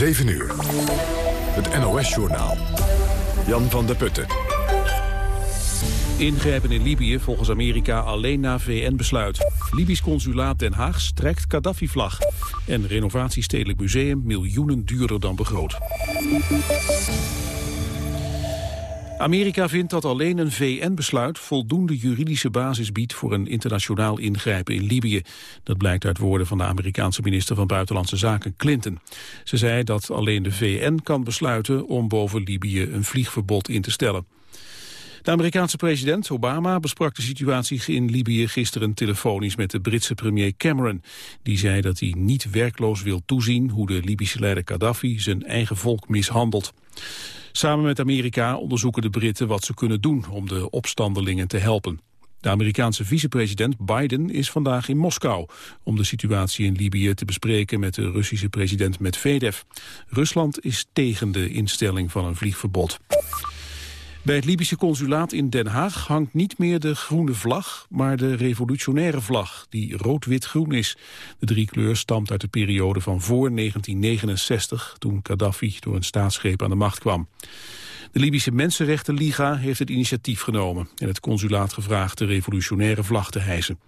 7 uur. Het NOS-journaal. Jan van der Putten. Ingrijpen in Libië volgens Amerika alleen na VN-besluit. Libisch consulaat Den Haag strekt Gaddafi-vlag. En renovatie Stedelijk Museum miljoenen duurder dan begroot. Amerika vindt dat alleen een VN-besluit voldoende juridische basis biedt voor een internationaal ingrijpen in Libië. Dat blijkt uit woorden van de Amerikaanse minister van Buitenlandse Zaken Clinton. Ze zei dat alleen de VN kan besluiten om boven Libië een vliegverbod in te stellen. De Amerikaanse president Obama besprak de situatie in Libië gisteren telefonisch met de Britse premier Cameron. Die zei dat hij niet werkloos wil toezien hoe de Libische leider Gaddafi zijn eigen volk mishandelt. Samen met Amerika onderzoeken de Britten wat ze kunnen doen om de opstandelingen te helpen. De Amerikaanse vicepresident Biden is vandaag in Moskou om de situatie in Libië te bespreken met de Russische president Medvedev. Rusland is tegen de instelling van een vliegverbod. Bij het Libische consulaat in Den Haag hangt niet meer de groene vlag, maar de revolutionaire vlag, die rood-wit-groen is. De driekleur stamt uit de periode van voor 1969, toen Gaddafi door een staatsgreep aan de macht kwam. De Libische Mensenrechtenliga heeft het initiatief genomen en het consulaat gevraagd de revolutionaire vlag te hijsen.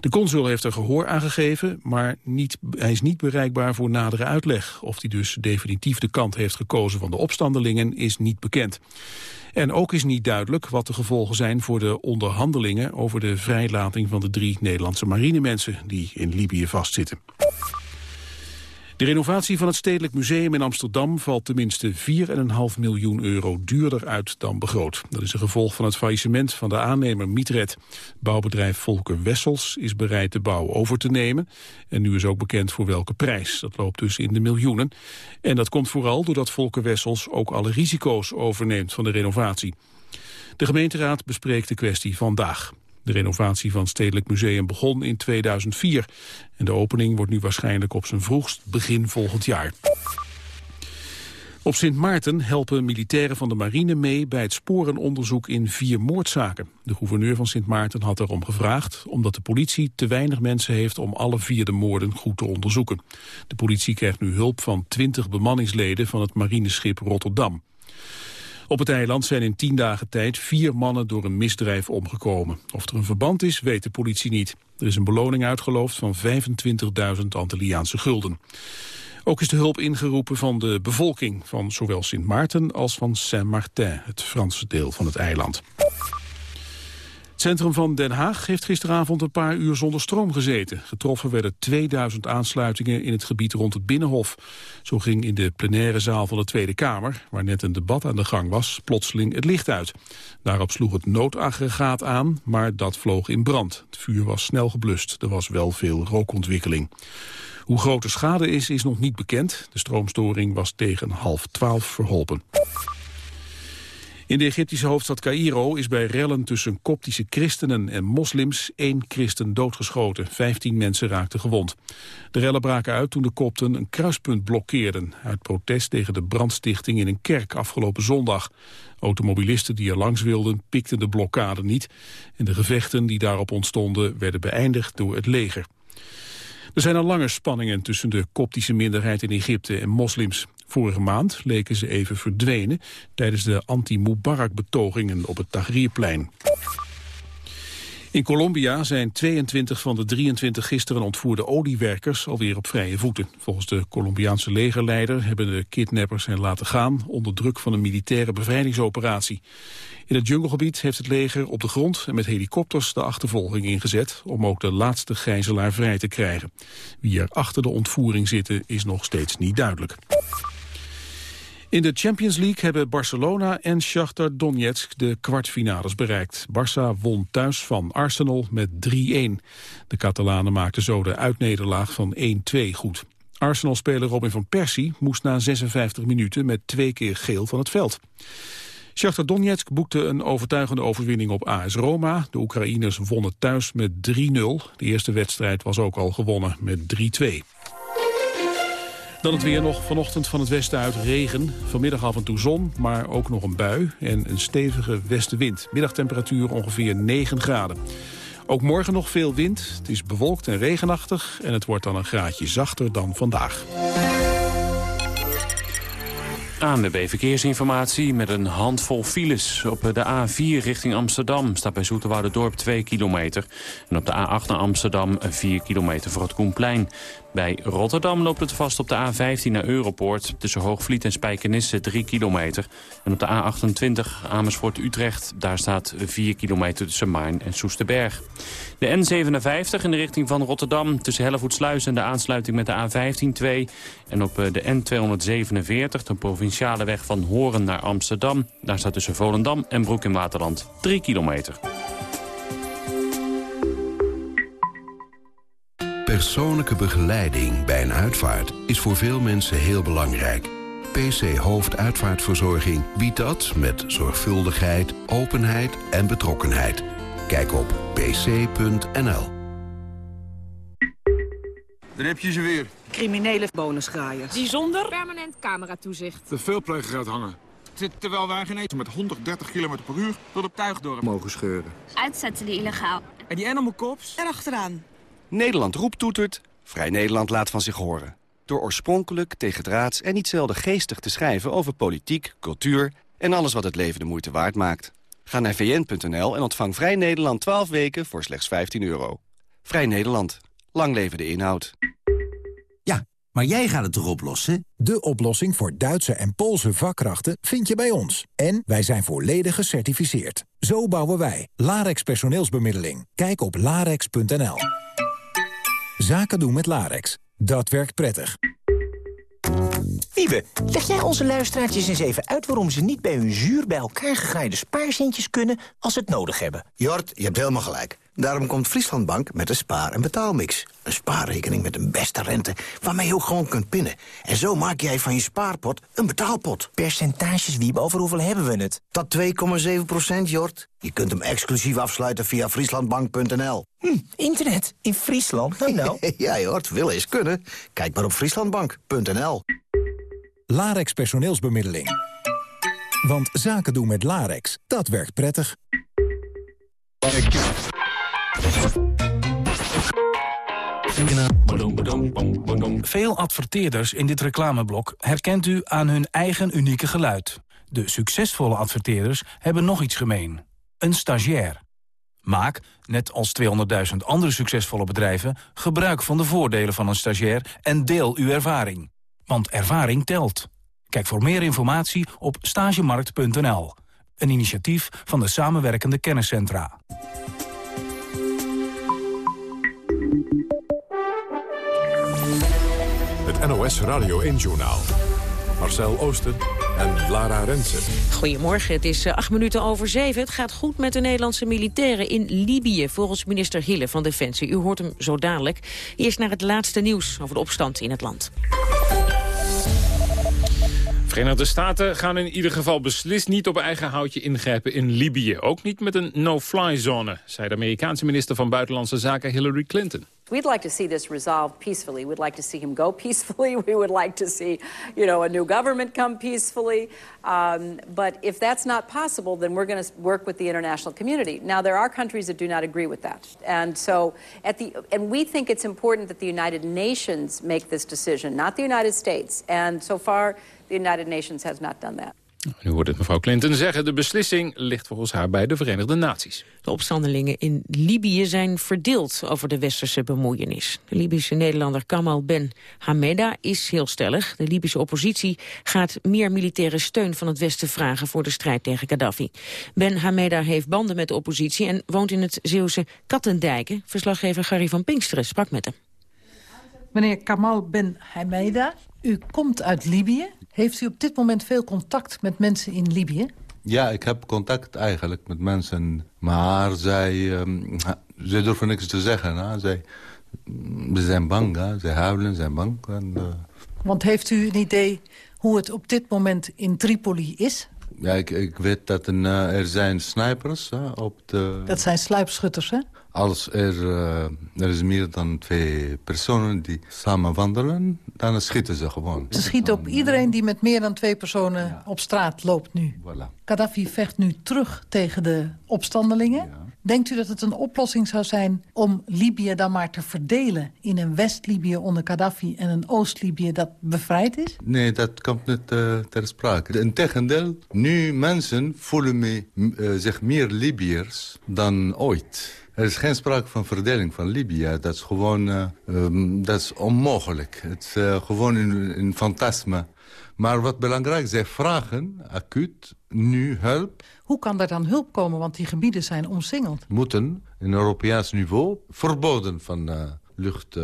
De consul heeft er gehoor aan gegeven, maar niet, hij is niet bereikbaar voor nadere uitleg. Of hij dus definitief de kant heeft gekozen van de opstandelingen is niet bekend. En ook is niet duidelijk wat de gevolgen zijn voor de onderhandelingen over de vrijlating van de drie Nederlandse marinemensen die in Libië vastzitten. De renovatie van het Stedelijk Museum in Amsterdam valt tenminste 4,5 miljoen euro duurder uit dan begroot. Dat is een gevolg van het faillissement van de aannemer Mietred. Bouwbedrijf Volker Wessels is bereid de bouw over te nemen. En nu is ook bekend voor welke prijs. Dat loopt dus in de miljoenen. En dat komt vooral doordat Volker Wessels ook alle risico's overneemt van de renovatie. De gemeenteraad bespreekt de kwestie vandaag. De renovatie van Stedelijk Museum begon in 2004. En de opening wordt nu waarschijnlijk op zijn vroegst begin volgend jaar. Op Sint Maarten helpen militairen van de marine mee bij het sporenonderzoek in vier moordzaken. De gouverneur van Sint Maarten had erom gevraagd, omdat de politie te weinig mensen heeft om alle vier de moorden goed te onderzoeken. De politie krijgt nu hulp van twintig bemanningsleden van het marineschip Rotterdam. Op het eiland zijn in tien dagen tijd vier mannen door een misdrijf omgekomen. Of er een verband is, weet de politie niet. Er is een beloning uitgeloofd van 25.000 Antilliaanse gulden. Ook is de hulp ingeroepen van de bevolking van zowel Sint Maarten als van Saint-Martin, het Franse deel van het eiland. Het centrum van Den Haag heeft gisteravond een paar uur zonder stroom gezeten. Getroffen werden 2000 aansluitingen in het gebied rond het Binnenhof. Zo ging in de plenaire zaal van de Tweede Kamer, waar net een debat aan de gang was, plotseling het licht uit. Daarop sloeg het noodaggregaat aan, maar dat vloog in brand. Het vuur was snel geblust. Er was wel veel rookontwikkeling. Hoe groot de schade is, is nog niet bekend. De stroomstoring was tegen half twaalf verholpen. In de Egyptische hoofdstad Cairo is bij rellen tussen koptische christenen en moslims één christen doodgeschoten. Vijftien mensen raakten gewond. De rellen braken uit toen de kopten een kruispunt blokkeerden... uit protest tegen de brandstichting in een kerk afgelopen zondag. Automobilisten die er langs wilden pikten de blokkade niet... en de gevechten die daarop ontstonden werden beëindigd door het leger. Er zijn al langer spanningen tussen de koptische minderheid in Egypte en moslims. Vorige maand leken ze even verdwenen tijdens de anti-Mubarak-betogingen op het Tahrirplein. In Colombia zijn 22 van de 23 gisteren ontvoerde oliewerkers alweer op vrije voeten. Volgens de Colombiaanse legerleider hebben de kidnappers hen laten gaan onder druk van een militaire bevrijdingsoperatie. In het junglegebied heeft het leger op de grond en met helikopters de achtervolging ingezet om ook de laatste gijzelaar vrij te krijgen. Wie er achter de ontvoering zitten is nog steeds niet duidelijk. In de Champions League hebben Barcelona en Shakhtar Donetsk de kwartfinales bereikt. Barça won thuis van Arsenal met 3-1. De Catalanen maakten zo de uitnederlaag van 1-2 goed. Arsenal-speler Robin van Persie moest na 56 minuten met twee keer geel van het veld. Shakhtar Donetsk boekte een overtuigende overwinning op AS Roma. De Oekraïners wonnen thuis met 3-0. De eerste wedstrijd was ook al gewonnen met 3-2. Dan het weer nog vanochtend van het westen uit regen. Vanmiddag af en toe zon, maar ook nog een bui en een stevige westenwind. Middagtemperatuur ongeveer 9 graden. Ook morgen nog veel wind. Het is bewolkt en regenachtig en het wordt dan een graadje zachter dan vandaag. ANWB Verkeersinformatie met een handvol files. Op de A4 richting Amsterdam staat bij Dorp 2 kilometer. En op de A8 naar Amsterdam 4 kilometer voor het Koenplein. Bij Rotterdam loopt het vast op de A15 naar Europoort. Tussen Hoogvliet en Spijkenisse 3 kilometer. En op de A28 Amersfoort-Utrecht. Daar staat 4 kilometer tussen Maarn en Soesterberg. De N57 in de richting van Rotterdam. Tussen Hellevoetsluis en de aansluiting met de A15 2. En op de N247, de provinciale weg van Horen naar Amsterdam. Daar staat tussen Volendam en Broek in Waterland 3 kilometer. Persoonlijke begeleiding bij een uitvaart is voor veel mensen heel belangrijk. PC Hoofduitvaartverzorging biedt dat met zorgvuldigheid, openheid en betrokkenheid. Kijk op pc.nl. Dan heb je ze weer. Criminele bonusgraaiers. Die zonder permanent cameratoezicht. De veelpleger uithangen. Terwijl wij geen eten met 130 km per uur tot op Tuigdorp mogen scheuren. Uitzetten die illegaal. En die animal cops? Erachteraan. Nederland roept toetert, Vrij Nederland laat van zich horen. Door oorspronkelijk, tegendraads en niet zelden geestig te schrijven over politiek, cultuur en alles wat het leven de moeite waard maakt. Ga naar vn.nl en ontvang Vrij Nederland 12 weken voor slechts 15 euro. Vrij Nederland. Lang leven de inhoud. Ja, maar jij gaat het toch oplossen? De oplossing voor Duitse en Poolse vakkrachten vind je bij ons. En wij zijn volledig gecertificeerd. Zo bouwen wij. Larex personeelsbemiddeling. Kijk op larex.nl. Zaken doen met Larex. Dat werkt prettig. Wiebe, leg jij onze luisteraartjes eens even uit... waarom ze niet bij hun zuur bij elkaar gegraaide spaarzintjes kunnen... als ze het nodig hebben? Jort, je hebt helemaal gelijk. Daarom komt Frieslandbank met een spaar- en betaalmix. Een spaarrekening met een beste rente waarmee je ook gewoon kunt pinnen. En zo maak jij van je spaarpot een betaalpot. Percentages, Wiebe, over hoeveel hebben we het? Dat 2,7 procent, Jort. Je kunt hem exclusief afsluiten via frieslandbank.nl. Hm, internet in Friesland? Nou nou. ja, Jort, willen is kunnen. Kijk maar op frieslandbank.nl. Larex personeelsbemiddeling. Want zaken doen met Larex, dat werkt prettig. Veel adverteerders in dit reclameblok herkent u aan hun eigen unieke geluid. De succesvolle adverteerders hebben nog iets gemeen. Een stagiair. Maak, net als 200.000 andere succesvolle bedrijven... gebruik van de voordelen van een stagiair en deel uw ervaring. Want ervaring telt. Kijk voor meer informatie op stagemarkt.nl. Een initiatief van de samenwerkende kenniscentra. NOS Radio 1-journaal. Marcel Oosten en Lara Rensen. Goedemorgen, het is eh, acht minuten over zeven. Het gaat goed met de Nederlandse militairen in Libië... volgens minister Hille van Defensie. U hoort hem zo dadelijk. Eerst naar het laatste nieuws over de opstand in het land. Verenigde Staten gaan in ieder geval beslist niet op eigen houtje ingrijpen in Libië. Ook niet met een no-fly zone, zei de Amerikaanse minister van Buitenlandse Zaken Hillary Clinton. We'd like to see this resolved peacefully. We'd like to see him go peacefully. We would like to see, you know, a new government come peacefully. Um, but if that's not possible, then we're going to work with the international community. Now, there are countries that do not agree with that, and so at the and we think it's important that the United Nations make this decision, not the United States. And so far, the United Nations has not done that. Nu hoort het mevrouw Clinton zeggen, de beslissing ligt volgens haar bij de Verenigde Naties. De opstandelingen in Libië zijn verdeeld over de westerse bemoeienis. De Libische Nederlander Kamal Ben Hameda is heel stellig. De Libische oppositie gaat meer militaire steun van het Westen vragen voor de strijd tegen Gaddafi. Ben Hameda heeft banden met de oppositie en woont in het Zeeuwse Kattendijken. Verslaggever Gary van Pinksteren sprak met hem. Meneer Kamal Ben Hameda, u komt uit Libië. Heeft u op dit moment veel contact met mensen in Libië? Ja, ik heb contact eigenlijk met mensen. Maar zij, um, zij durven niks te zeggen. Hè. Zij, ze zijn bang, hè. zij huilen, zijn bang. En, uh... Want heeft u een idee hoe het op dit moment in Tripoli is? Ja, ik, ik weet dat een, uh, er zijn snipers hè, op de... Dat zijn sluipschutters, hè? Als er, uh, er is meer dan twee personen die samen wandelen, dan schieten ze gewoon. Ze schieten op iedereen die met meer dan twee personen ja. op straat loopt nu. Voilà. Gaddafi vecht nu terug tegen de opstandelingen. Ja. Denkt u dat het een oplossing zou zijn om Libië dan maar te verdelen... in een West-Libië onder Gaddafi en een Oost-Libië dat bevrijd is? Nee, dat komt niet uh, ter sprake. Integendeel, nu mensen voelen me, uh, zich meer Libiërs dan ooit. Er is geen sprake van verdeling van Libië. Dat is gewoon uh, um, dat is onmogelijk. Het is uh, gewoon een, een fantasme. Maar wat belangrijk is, zij vragen acuut nu hulp. Hoe kan er dan hulp komen, want die gebieden zijn omsingeld? Moeten, in Europeaans niveau, verboden van uh, lucht...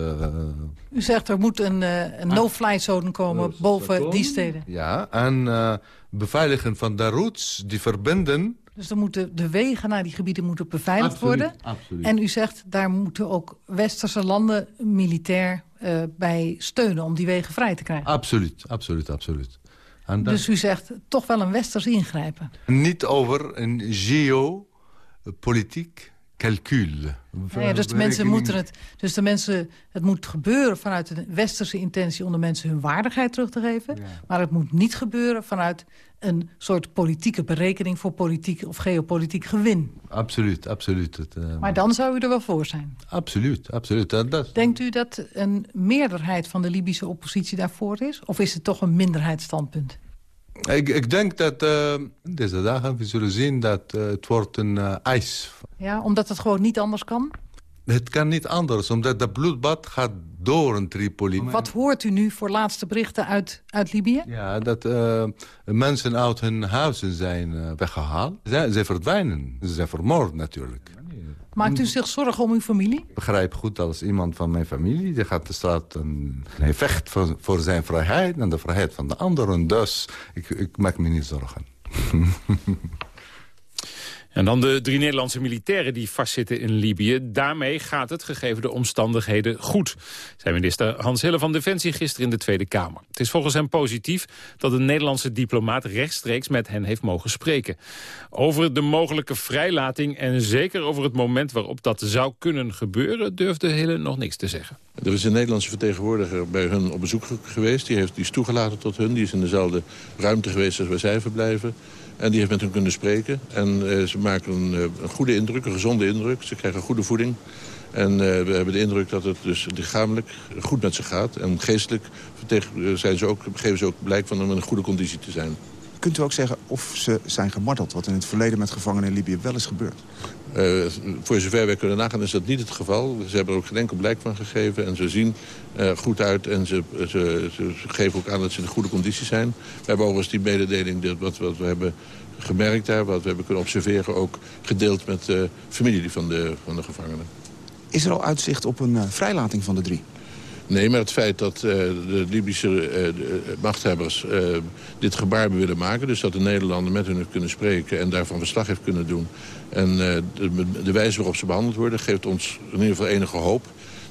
U zegt er moet een, een no-fly zone komen boven die steden. Ja, en beveiligen van de routes die verbinden dus dan moeten de wegen naar die gebieden moeten beveiligd absoluut, worden. Absoluut. En u zegt, daar moeten ook westerse landen militair uh, bij steunen... om die wegen vrij te krijgen. Absoluut, absoluut, absoluut. En dus u zegt toch wel een westers ingrijpen? Niet over een geopolitiek calcul. Ja, dus de mensen moeten het, dus de mensen, het moet gebeuren vanuit een westerse intentie... om de mensen hun waardigheid terug te geven. Ja. Maar het moet niet gebeuren vanuit een soort politieke berekening... voor politiek of geopolitiek gewin. Absoluut, absoluut. Het, uh... Maar dan zou u er wel voor zijn? Absoluut, absoluut. Dat, dat... Denkt u dat een meerderheid van de Libische oppositie daarvoor is? Of is het toch een minderheidsstandpunt? Ik, ik denk dat uh, deze dagen we zullen zien dat uh, het wordt een uh, ijs. Ja, omdat het gewoon niet anders kan? Het kan niet anders, omdat dat bloedbad gaat door een Tripoli. Wat hoort u nu voor laatste berichten uit, uit Libië? Ja, dat uh, mensen uit hun huizen zijn uh, weggehaald. Ze, ze verdwijnen. Ze zijn vermoord natuurlijk. Maakt u zich zorgen om uw familie? Ik begrijp goed als iemand van mijn familie... die gaat de straat en vecht voor, voor zijn vrijheid... en de vrijheid van de anderen. Dus ik, ik maak me niet zorgen. En dan de drie Nederlandse militairen die vastzitten in Libië. Daarmee gaat het, gegeven de omstandigheden, goed. Zijn minister Hans Hille van Defensie gisteren in de Tweede Kamer. Het is volgens hem positief dat een Nederlandse diplomaat rechtstreeks met hen heeft mogen spreken. Over de mogelijke vrijlating en zeker over het moment waarop dat zou kunnen gebeuren... durfde Hille nog niks te zeggen. Er is een Nederlandse vertegenwoordiger bij hun op bezoek geweest. Die, heeft, die is toegelaten tot hun. Die is in dezelfde ruimte geweest als waar zij verblijven. En die heeft met hen kunnen spreken. En uh, ze maken een, een, goede indruk, een gezonde indruk. Ze krijgen goede voeding. En uh, we hebben de indruk dat het dus lichamelijk goed met ze gaat. En geestelijk zijn ze ook, geven ze ook blijk van in een goede conditie te zijn. Kunt u ook zeggen of ze zijn gemarteld? Wat in het verleden met gevangenen in Libië wel is gebeurd? Uh, voor zover wij kunnen nagaan is dat niet het geval. Ze hebben er ook geen enkel blijk van gegeven. En ze zien uh, goed uit en ze, ze, ze, geven ook aan dat ze in goede conditie zijn. We hebben overigens die mededeling, dat wat, wat we hebben gemerkt daar... wat we hebben kunnen observeren, ook gedeeld met de familie van de, van de gevangenen. Is er al uitzicht op een uh, vrijlating van de drie? Nee, maar het feit dat uh, de Libische uh, de machthebbers dit gebaar willen maken... dus dat de Nederlanden met hun kunnen spreken en daarvan verslag heeft kunnen doen... en de, de, wijze waarop ze behandeld worden geeft ons in ieder geval enige hoop...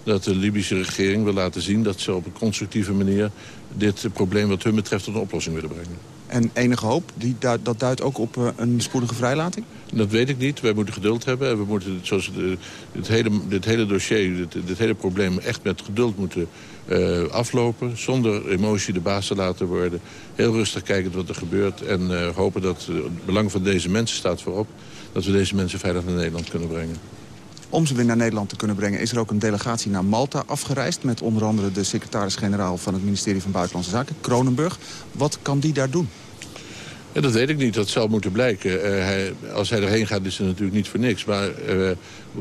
dat de Libische regering wil laten zien dat ze op een constructieve manier... dit probleem wat hun betreft tot een oplossing willen brengen. En enige hoop, die dat duidt ook op uh, een spoedige vrijlating? Dat weet ik niet. Wij moeten geduld hebben. En we moeten zoals de, dit, hele, dit hele dossier, dit, dit, hele probleem echt met geduld moeten uh, aflopen. Zonder emotie de baas te laten worden. Heel rustig kijken wat er gebeurt. En uh, hopen dat het belang van deze mensen staat voorop. Dat we deze mensen veilig naar Nederland kunnen brengen. Om ze weer naar Nederland te kunnen brengen... is er ook een delegatie naar Malta afgereisd... met onder andere de secretaris-generaal van het ministerie van Buitenlandse Zaken, Kronenburg. Wat kan die daar doen? Ja, dat weet ik niet. Dat zal moeten blijken. Uh, hij, als hij erheen gaat is het natuurlijk niet voor niks. Maar uh,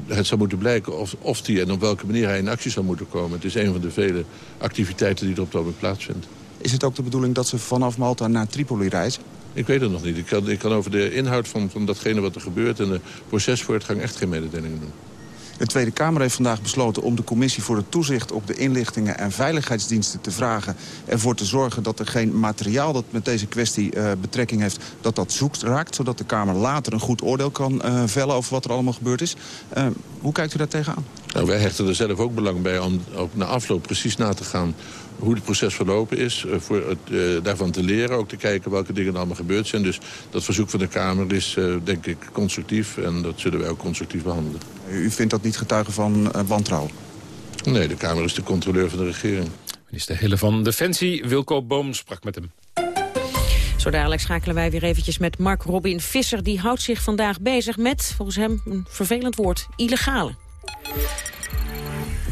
het zal moeten blijken of, of hij en op welke manier hij in actie zal moeten komen. Het is een van de vele activiteiten die er op het moment plaatsvindt. Is het ook de bedoeling dat ze vanaf Malta naar Tripoli reizen? Ik weet het nog niet. Ik kan, ik kan over de inhoud van, van datgene wat er gebeurt... en de procesvoortgang echt geen mededelingen doen. De Tweede Kamer heeft vandaag besloten om de commissie voor het toezicht op de inlichtingen en veiligheidsdiensten te vragen. Ervoor te zorgen dat er geen materiaal dat met deze kwestie uh, betrekking heeft, dat dat zoekt raakt. Zodat de Kamer later een goed oordeel kan uh, vellen over wat er allemaal gebeurd is. Uh, hoe kijkt u daar tegenaan? Nou, wij hechten er zelf ook belang bij om ook na afloop precies na te gaan hoe het proces verlopen is. Uh, voor het, uh, daarvan te leren, ook te kijken welke dingen er allemaal gebeurd zijn. Dus dat verzoek van de Kamer is, uh, denk ik, constructief. En dat zullen wij ook constructief behandelen. U vindt dat niet getuige van wantrouwen? Nee, de Kamer is de controleur van de regering. Minister Hille van Defensie, Wilco Boom, sprak met hem. Zo dadelijk schakelen wij weer eventjes met Mark Robin Visser. Die houdt zich vandaag bezig met, volgens hem, een vervelend woord, illegale.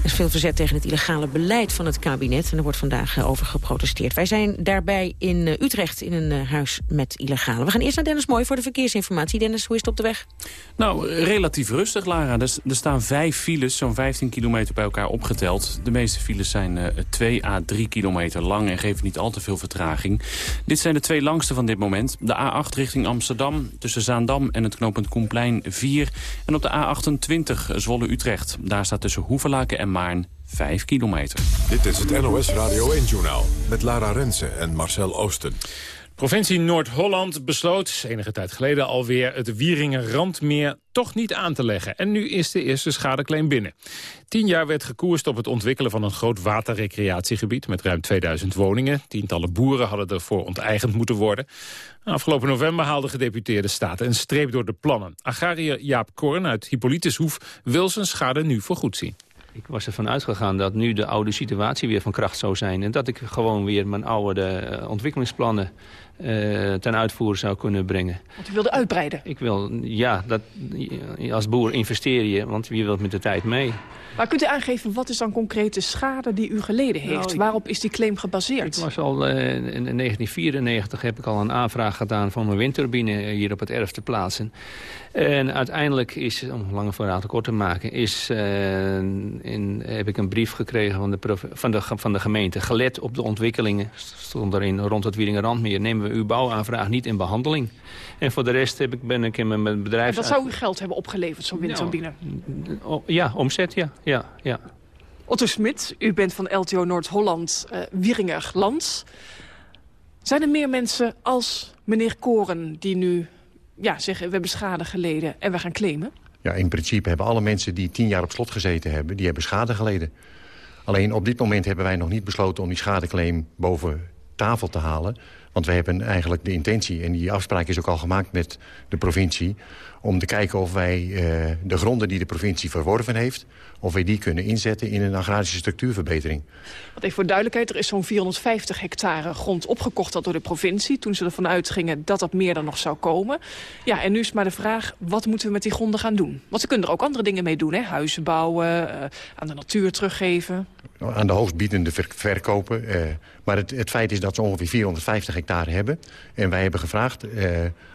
Er is veel verzet tegen het illegale beleid van het kabinet. En er wordt vandaag eh, over geprotesteerd. Wij zijn daarbij in eh, Utrecht in een eh, huis met illegale. We gaan eerst naar Dennis Mooi voor de verkeersinformatie. Dennis, hoe is het op de weg? Nou, relatief rustig, Lara. Er, staan vijf files, zo'n 15 kilometer bij elkaar opgeteld. De meeste files zijn uh, 2 à 3 kilometer lang en geven niet al te veel vertraging. Dit zijn de twee langste van dit moment. De A8 richting Amsterdam, tussen Zaandam en het knooppunt Koenplein 4. En op de A28 Zwolle-Utrecht. Daar staat tussen Hoevelaken en Maarn 5 kilometer. Dit is het NOS Radio 1-journaal met Lara Rensen en Marcel Oosten. Provincie Noord-Holland besloot enige tijd geleden alweer het Wieringen Randmeer toch niet aan te leggen. En nu is de eerste schadeclaim binnen. Tien jaar werd gekoerst op het ontwikkelen van een groot waterrecreatiegebied met ruim 2000 woningen. Tientallen boeren hadden ervoor onteigend moeten worden. Afgelopen november haalde gedeputeerde staten een streep door de plannen. Agrariër Jaap Korn uit Hippolytushoef wil zijn schade nu voorgoed zien. Ik was ervan uitgegaan dat nu de oude situatie weer van kracht zou zijn. En dat ik gewoon weer mijn oude uh, ontwikkelingsplannen uh, ten uitvoer zou kunnen brengen. Want u wilde uitbreiden? Ik wil, ja, dat, als boer investeer je, want je wilt met de tijd mee. Maar kunt u aangeven, wat is dan concrete schade die u geleden heeft? Nou, ik, Waarop is die claim gebaseerd? Ik was al, uh, in 1994 heb ik al een aanvraag gedaan... van mijn windturbine hier op het erf te plaatsen. En uiteindelijk is, om lange verhaal te kort te maken... Is, uh, in, heb ik een brief gekregen van de, van, de, van de gemeente. Gelet op de ontwikkelingen, stond erin rond het Wieringerrandmeer... nemen we uw bouwaanvraag niet in behandeling. En voor de rest heb ik, ben ik in mijn bedrijf... En dat zou u geld hebben opgeleverd, zo'n windturbine? Nou, ja, omzet, ja. ja, ja. Otto Smit, u bent van LTO Noord-Holland, uh, Wieringer Land. Zijn er meer mensen als meneer Koren die nu ja, zeggen... we hebben schade geleden en we gaan claimen? Ja, in principe hebben alle mensen die tien jaar op slot gezeten hebben... die hebben schade geleden. Alleen op dit moment hebben wij nog niet besloten om die schadeclaim boven tafel te halen. Want we hebben eigenlijk de intentie, en die afspraak is ook al gemaakt met de provincie... om te kijken of wij uh, de gronden die de provincie verworven heeft... of wij die kunnen inzetten in een agrarische structuurverbetering. Wat even voor duidelijkheid, er is zo'n 450 hectare grond opgekocht al door de provincie... toen ze ervan uitgingen dat dat meer dan nog zou komen. Ja, en nu is maar de vraag, wat moeten we met die gronden gaan doen? Want ze kunnen er ook andere dingen mee doen, hè? Huizen bouwen, uh, aan de natuur teruggeven. Aan de hoogstbiedende ver verkopen. Uh, maar het, het, feit is dat ze ongeveer 450 hectare hebben. En wij hebben gevraagd uh,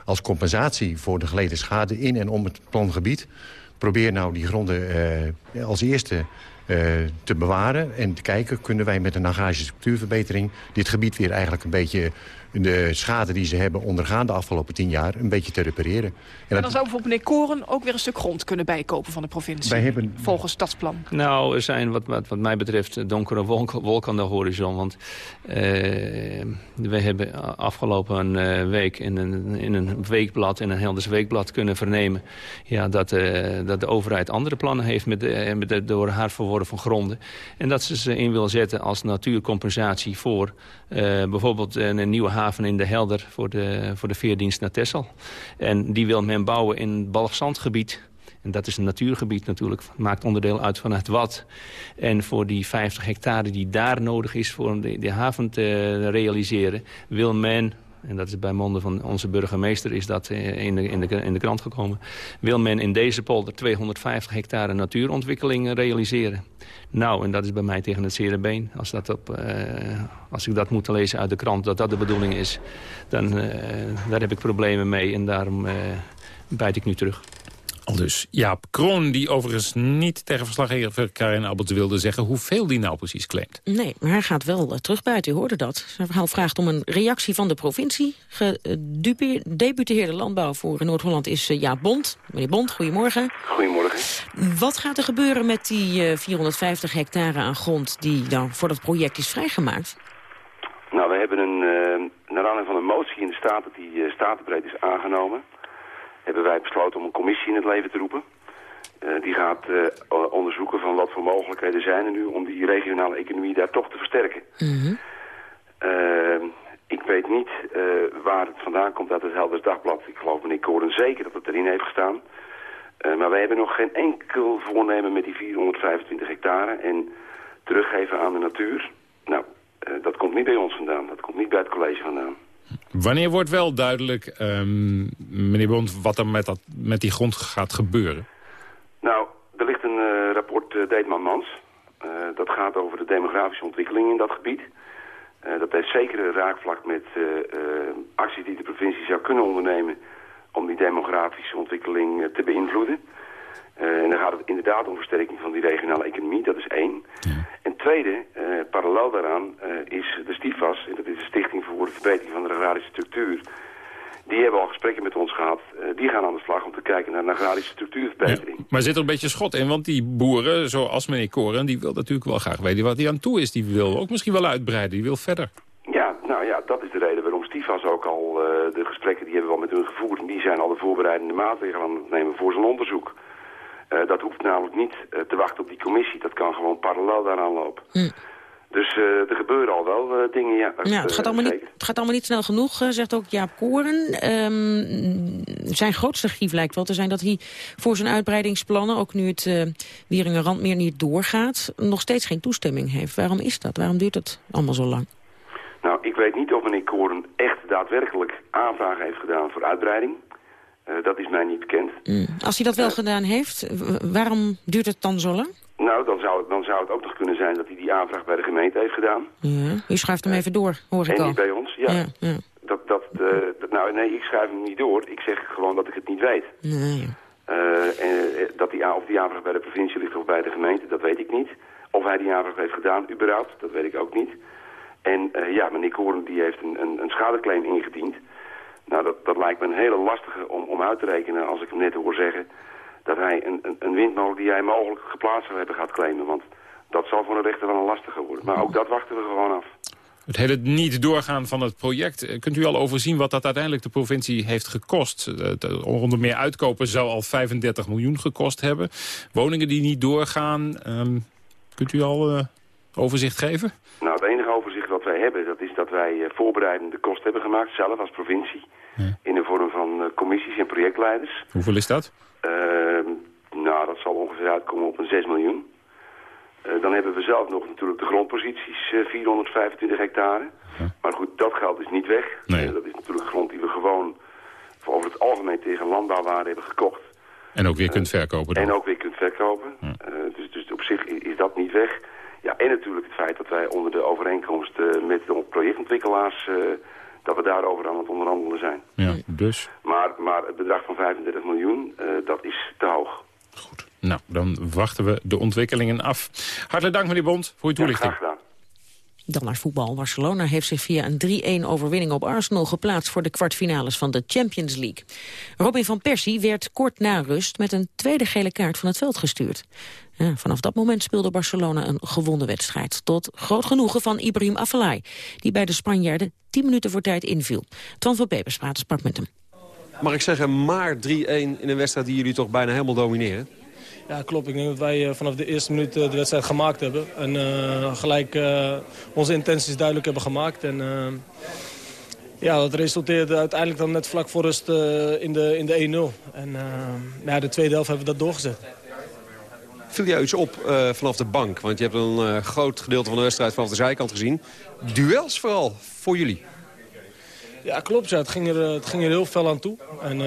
als compensatie voor de geleden schade in en om het plangebied... probeer nou die gronden uh, als eerste uh, te bewaren en te kijken... kunnen wij met een agrarische structuurverbetering dit gebied weer eigenlijk een beetje de schade die ze hebben ondergaan de afgelopen tien jaar een beetje te repareren. En, en dan zou bijvoorbeeld meneer Koren ook weer een stuk grond kunnen bijkopen van de provincie. Wij hebben... Volgens stadsplan. Nou, er zijn wat, wat, wat mij betreft donkere wolken wolk aan de horizon. Want uh, we hebben afgelopen uh, week in een, in een weekblad, in een Helders weekblad kunnen vernemen... Ja, dat, uh, dat de overheid andere plannen heeft met de, met de, door haar verworven gronden. En dat ze ze in wil zetten als natuurcompensatie voor bijvoorbeeld een nieuwe haven haven in de Helder voor de, voor de veerdienst naar Texel. En die wil men bouwen in het Balgzandgebied. En dat is een natuurgebied natuurlijk. Maakt onderdeel uit van het wat. En voor die 50 hectare die daar nodig is voor de, de haven te realiseren... wil men en dat is bij monden van onze burgemeester is dat in de, in de, in de krant gekomen... wil men in deze polder 250 hectare natuurontwikkeling realiseren. Nou, en dat is bij mij tegen het zere been. Als, dat op, uh, als ik dat moet lezen uit de krant, dat dat de bedoeling is... dan daar heb ik problemen mee en daarom bijt ik nu terug. Al dus Jaap Kroon, die overigens niet tegen verslaggever Karin Albert wilde zeggen... hoeveel die nou precies claimt. Nee, maar hij gaat wel uh, terug buiten, u hoorde dat. Zijn verhaal vraagt om een reactie van de provincie. Gedeputeerde landbouw voor Noord-Holland is uh, Jaap Bond. Meneer Bond, goedemorgen. Goedemorgen. Wat gaat er gebeuren met die uh, 450 hectare aan grond... die dan voor dat project is vrijgemaakt? Nou, we hebben een, naar aanleiding van een motie in de Staten... die statenbreed is aangenomen hebben wij besloten om een commissie in het leven te roepen. Uh, die gaat uh, onderzoeken van wat voor mogelijkheden zijn er nu om die regionale economie daar toch te versterken. Mm -hmm. uh, ik weet niet waar het vandaan komt uit het Helders Dagblad. Ik geloof meneer Koren zeker dat het erin heeft gestaan. maar wij hebben nog geen enkel voornemen met die 425 hectare en teruggeven aan de natuur. Nou, dat komt niet bij ons vandaan. Dat komt niet bij het college vandaan. Wanneer wordt wel duidelijk, ehm, meneer Bond, wat er met, dat, met die grond gaat gebeuren? Nou, er ligt een uh, rapport uh, Deetman-Mans. Uh, dat gaat over de demografische ontwikkeling in dat gebied. dat heeft zeker een raakvlak met acties die de provincie zou kunnen ondernemen... om die demografische ontwikkeling te beïnvloeden. En dan gaat het inderdaad om versterking van die regionale economie, dat is één. En tweede, parallel daaraan, is de STIFAS, en dat is de Stichting voor de Verbetering van de Agrarische Structuur... Die hebben al gesprekken met ons gehad. Die gaan aan de slag om te kijken naar een agrarische structuurverbetering. Ja, maar zit er een beetje schot in? Want die boeren, zoals meneer Koren, die wil natuurlijk wel graag weten wat hij aan toe is. Die wil ook misschien wel uitbreiden, die wil verder. Ja, nou ja, dat is de reden waarom Stifas ook al de gesprekken die hebben we al met hun gevoerd. En die zijn al de voorbereidende maatregelen aan het nemen voor zo'n onderzoek. Uh, dat hoeft namelijk niet te wachten op die commissie. Dat kan gewoon parallel daaraan lopen. Hm. Dus uh, er gebeuren al wel dingen, ja. ja het, gaat allemaal niet, het gaat allemaal niet snel genoeg, zegt ook Jaap Koren. Um, zijn grootste grief lijkt wel te zijn dat hij voor zijn uitbreidingsplannen... ook nu het Wieringen meer niet doorgaat... nog steeds geen toestemming heeft. Waarom is dat? Waarom duurt het allemaal zo lang? Nou, ik weet niet of meneer Koren echt daadwerkelijk aanvragen heeft gedaan voor uitbreiding. Dat is mij niet bekend. Mm. Als hij dat wel gedaan heeft, waarom duurt het dan zo lang? Nou, dan zou, het, dan zou het ook nog kunnen zijn dat hij die aanvraag bij de gemeente heeft gedaan. Ja, u schuift hem even door, hoor ik en al. niet bij ons, ja. ja, ja. Dat, dat, dat, nou, nee, ik schuif hem niet door. Ik zeg gewoon dat ik het niet weet. Nee. En, dat die, of die aanvraag bij de provincie ligt of bij de gemeente, dat weet ik niet. Of hij die aanvraag heeft gedaan, überhaupt, dat weet ik ook niet. En uh, ja, meneer Koren die heeft een, een, een schadeclaim ingediend. Nou, dat, dat lijkt me een hele lastige om, om uit te rekenen als ik hem net hoor zeggen dat hij een, een, een windmolen die hij mogelijk geplaatst zou hebben gaat claimen. Want dat zal voor een rechter wel een lastige worden. Maar ook dat wachten we gewoon af. Het hele niet doorgaan van het project. Kunt u al overzien wat dat uiteindelijk de provincie heeft gekost? Onder meer uitkopen zou al 35 miljoen gekost hebben. Woningen die niet doorgaan. Um, kunt u al uh, overzicht geven? Nou, het enige overzicht wat wij hebben... dat is dat wij uh, voorbereidende kosten hebben gemaakt, zelf als provincie. Ja. In de vorm van uh, commissies en projectleiders. Hoeveel is dat? Uh, nou, dat zal ongeveer uitkomen op een 6 miljoen. Uh, dan hebben we zelf nog natuurlijk de grondposities, uh, 425 hectare. Ja. Maar goed, dat geld is niet weg. Nee. dat is natuurlijk grond die we gewoon over het algemeen tegen landbouwwaarde hebben gekocht. En ook weer kunt verkopen dan. En ook weer kunt verkopen. Ja. dus, dus op zich is dat niet weg. Ja, en natuurlijk het feit dat wij onder de overeenkomst met de projectontwikkelaars dat we daarover aan het onderhandelen zijn. Ja, dus? Maar, maar het bedrag van 35 miljoen, uh, dat is te hoog. Goed. Nou, dan wachten we de ontwikkelingen af. Hartelijk dank, meneer Bond, voor uw toelichting. Ja, graag gedaan. Dan naar voetbal. Barcelona heeft zich via een 3-1 overwinning op Arsenal geplaatst voor de kwartfinales van de Champions League. Robin van Persie werd kort na rust met een tweede gele kaart van het veld gestuurd. Ja, vanaf dat moment speelde Barcelona een gewonnen wedstrijd. Tot groot genoegen van Ibrahim Afellay, die bij de Spanjaarden 10 minuten voor tijd inviel. Twan van Peperspraat sprak met hem. Mag ik zeggen, maar 3-1 in een wedstrijd die jullie toch bijna helemaal domineren? Ja, klopt. Ik denk dat wij vanaf de eerste minuut de wedstrijd gemaakt hebben. En uh, gelijk uh, onze intenties duidelijk hebben gemaakt. En uh, ja, dat resulteerde uiteindelijk dan net vlak voor rust in de, in de 1-0. En ja, de tweede helft hebben we dat doorgezet. Viel jou iets op vanaf de bank? Want je hebt een groot gedeelte van de wedstrijd vanaf de zijkant gezien. Duels vooral, voor jullie. Ja, klopt. Ja. Het, ging er, het ging er heel fel aan toe. En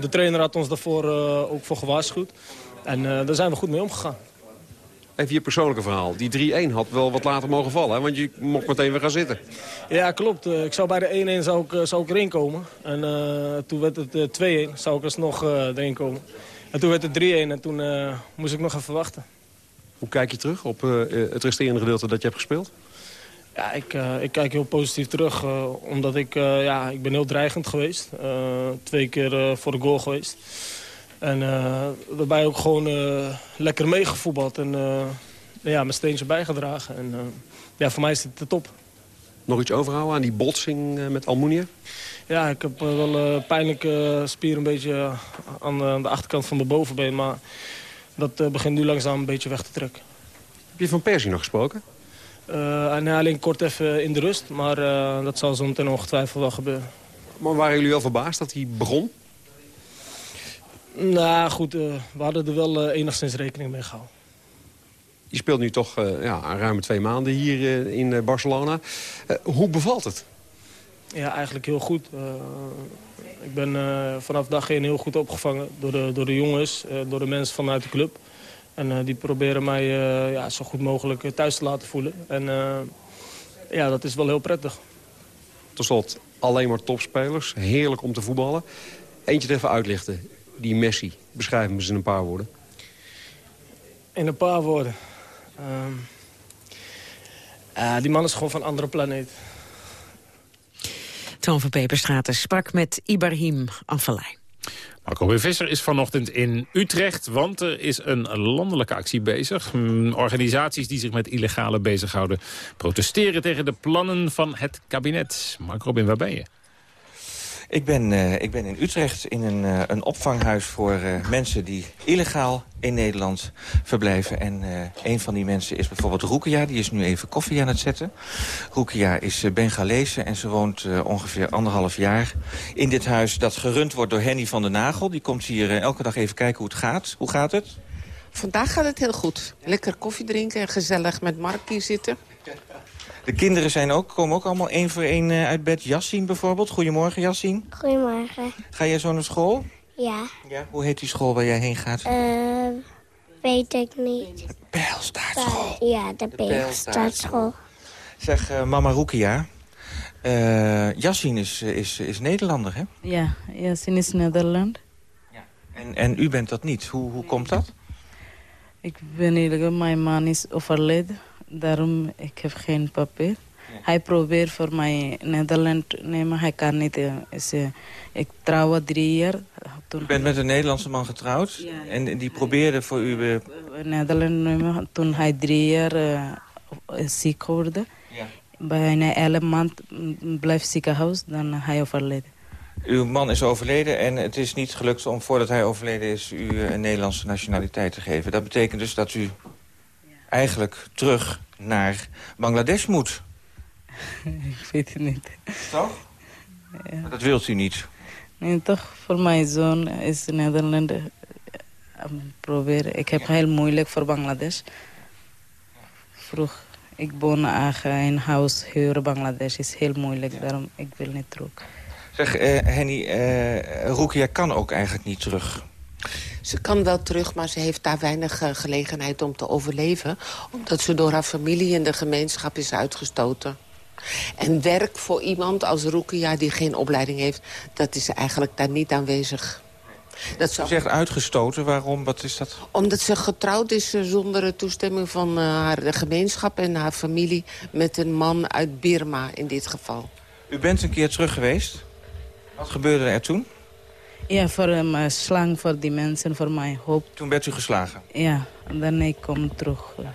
de trainer had ons daarvoor ook voor gewaarschuwd. En daar zijn we goed mee omgegaan. Even je persoonlijke verhaal. Die 3-1 had wel wat later mogen vallen, hè? want je mocht meteen weer gaan zitten. Ja, klopt. Ik zou bij de 1-1 zou ik, zou ik erin komen. En toen werd het 2-1, zou ik alsnog erin komen. En toen werd het 3-1 en toen moest ik nog even wachten. Hoe kijk je terug op het resterende gedeelte dat je hebt gespeeld? Ja, ik, ik kijk heel positief terug. omdat ik, ja, ik ben heel dreigend geweest. twee keer voor de goal geweest. En daarbij ook gewoon lekker meegevoetbald en ja, mijn steentje bijgedragen. En ja, voor mij is het de top. Nog iets overhouden aan die botsing met Almunia? Ja, ik heb wel een pijnlijke spier een beetje aan, aan, de achterkant van mijn bovenbeen. Maar dat begint nu langzaam een beetje weg te trekken. Heb je van Persie nog gesproken? nee, alleen kort even in de rust. Maar dat zal zo meteen ongetwijfeld wel gebeuren. Maar waren jullie wel verbaasd dat hij begon? Nou goed, uh, we hadden er wel uh, enigszins rekening mee gehouden. Je speelt nu toch uh, ja, ruim twee maanden hier in Barcelona. hoe bevalt het? Ja, eigenlijk heel goed. ik ben vanaf dag 1 heel goed opgevangen door de, door de jongens, door de mensen vanuit de club. En die proberen mij ja, zo goed mogelijk thuis te laten voelen. En ja, dat is wel heel prettig. Tot slot, alleen maar topspelers. Heerlijk om te voetballen. Eentje er even uitlichten. Die Messi. Beschrijf hem eens in een paar woorden. In een paar woorden. Uh, die man is gewoon van een andere planeet. Toon van Peperstraten sprak met Ibrahim Afellay. Marco B. Visser is vanochtend in Utrecht, want er is een landelijke actie bezig. Hm, organisaties die zich met illegale bezighouden protesteren tegen de plannen van het kabinet. Marco Robin, waar ben je? Ik ben, uh, ik ben in Utrecht in een, uh, een opvanghuis voor uh, mensen die illegaal in Nederland verblijven. En een van die mensen is bijvoorbeeld Rukia, die is nu even koffie aan het zetten. Rukia is Bengalese en ze woont ongeveer anderhalf jaar in dit huis... dat gerund wordt door Henny van der Nagel. Die komt hier elke dag even kijken hoe het gaat. Hoe gaat het? Vandaag gaat het heel goed. Lekker koffie drinken en gezellig met Mark hier zitten. De kinderen zijn ook, komen ook allemaal één voor één eh, uit bed. Jassien bijvoorbeeld. Goedemorgen, Jassien. Goedemorgen. Ga jij zo naar school? Ja. ja. Hoe heet die school waar jij heen gaat? Uh, weet ik niet. De Pijlstaartschool. Ja, de, Pijlstaartschool. Zeg, uh, mama Roekia. Uh, Yassine is, is, is Nederlander, hè? Ja, Yassine is Nederland. Ja. En, en u bent dat niet. Hoe, hoe komt dat? Ik ben illegaal. Mijn man is overleden. Daarom ik heb geen papier. Hij probeert voor mij Nederland te nemen. Hij kan niet. Is, uh, ik trouwde drie jaar. Toen... U bent met een Nederlandse man getrouwd? Ja, en die probeerde voor u... Uh... Nederland nemen. Toen hij drie jaar uh, ziek geworden. Ja. Bijna elke maand blijft ziekenhuis. Dan hij overleden. Uw man is overleden en het is niet gelukt om voordat hij overleden is... u een Nederlandse nationaliteit te geven. Dat betekent dus dat u eigenlijk terug naar Bangladesh moet. Ik weet het niet. Toch? Ja. dat wilt u niet? Nee, toch voor mijn zoon is Nederland uh, proberen. Ik heb heel moeilijk voor Bangladesh. Vroeg, ik woon in een huis huur Bangladesh is heel moeilijk, ja. daarom ik wil niet terug. Zeg, uh, Henny, uh, Rukia kan ook eigenlijk niet terug. Ze kan wel terug, maar ze heeft daar weinig uh, gelegenheid om te overleven. Omdat ze door haar familie en de gemeenschap is uitgestoten. En werk voor iemand als Rukia die geen opleiding heeft... dat is eigenlijk daar niet aanwezig. Dat zou... zegt uitgestoten, waarom? Wat is dat? Omdat ze getrouwd is uh, zonder toestemming van uh, haar gemeenschap en haar familie... met een man uit Birma in dit geval. U bent een keer terug geweest. Wat gebeurde er toen? Ja, voor een uh, slang voor die mensen, voor mijn hoop. Toen werd u geslagen? Ja, en dan ik kom terug. Ja.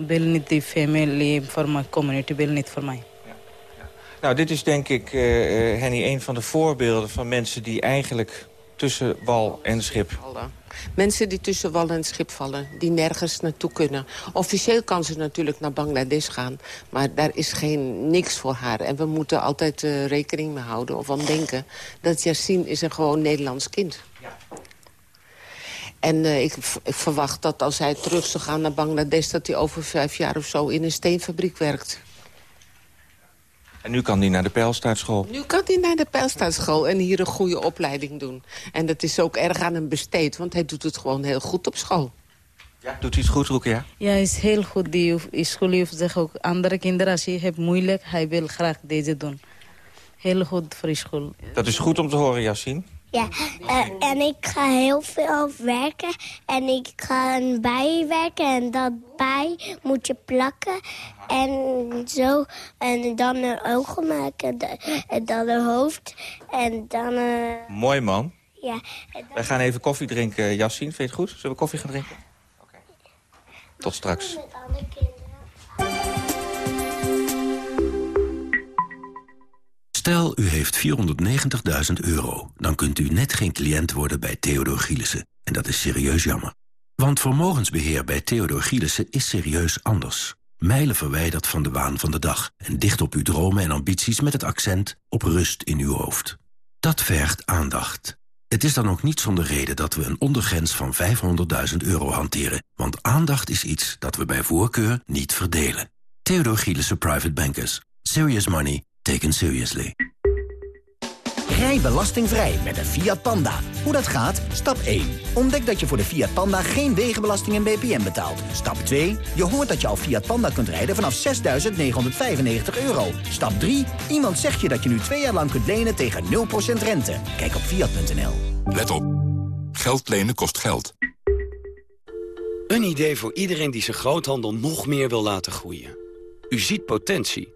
Ik wil niet die familie voor mijn community, wil niet voor mij. Ja. Ja. Nou, dit is denk ik, uh, Henny, een van de voorbeelden van mensen die eigenlijk tussen wal en schip... Mensen die tussen wal en schip vallen, die nergens naartoe kunnen. Officieel kan ze natuurlijk naar Bangladesh gaan, maar daar is geen niks voor haar. En we moeten altijd uh, rekening mee houden of aan denken... dat Yassine is een gewoon Nederlands kind. Ja. En uh, ik, ik, verwacht dat als hij terug zou gaan naar Bangladesh... dat hij over vijf jaar of zo in een steenfabriek werkt. En nu kan hij naar de Pijlstaartschool. Nu kan hij naar de Pijlstaartschool en hier een goede opleiding doen. En dat is ook erg aan hem besteed, want hij doet het gewoon heel goed op school. Ja, doet hij het goed, Roekia? Ja, hij is heel goed. Die school zegt ook andere kinderen, als je hebt moeilijk, hij wil graag deze doen. Heel goed voor school. Dat is goed om te horen, Yassine. Ja, uh, en ik ga heel veel werken en ik ga een bij werken en dat bij moet je plakken en zo. En dan een ogen maken en dan een hoofd en dan... Uh... Mooi man. Ja. Dan... Wij gaan even koffie drinken, Yassine. Vind je het goed? Zullen we koffie gaan drinken? Oké. Tot straks. Met andere Stel, u heeft 490.000 euro. Dan kunt u net geen cliënt worden bij Theodor Gielissen. En dat is serieus jammer. Want vermogensbeheer bij Theodor Gielissen is serieus anders. Mijlen verwijderd van de waan van de dag. En dicht op uw dromen en ambities met het accent op rust in uw hoofd. Dat vergt aandacht. Het is dan ook niet zonder reden dat we een ondergrens van 500.000 euro hanteren. Want aandacht is iets dat we bij voorkeur niet verdelen. Theodor Gielissen Private Bankers. Serious money taken seriously. Rij belastingvrij met een Fiat Panda. Hoe dat gaat? Stap 1. Ontdek dat je voor de Fiat Panda geen wegenbelasting en BPM betaalt. Stap 2. Je hoort dat je al Fiat Panda kunt rijden vanaf 6.995 euro. Stap 3. Iemand zegt je dat je nu twee jaar lang kunt lenen tegen 0% rente. Kijk op Fiat.nl. Let op. Geld lenen kost geld. Een idee voor iedereen die zijn groothandel nog meer wil laten groeien. U ziet potentie,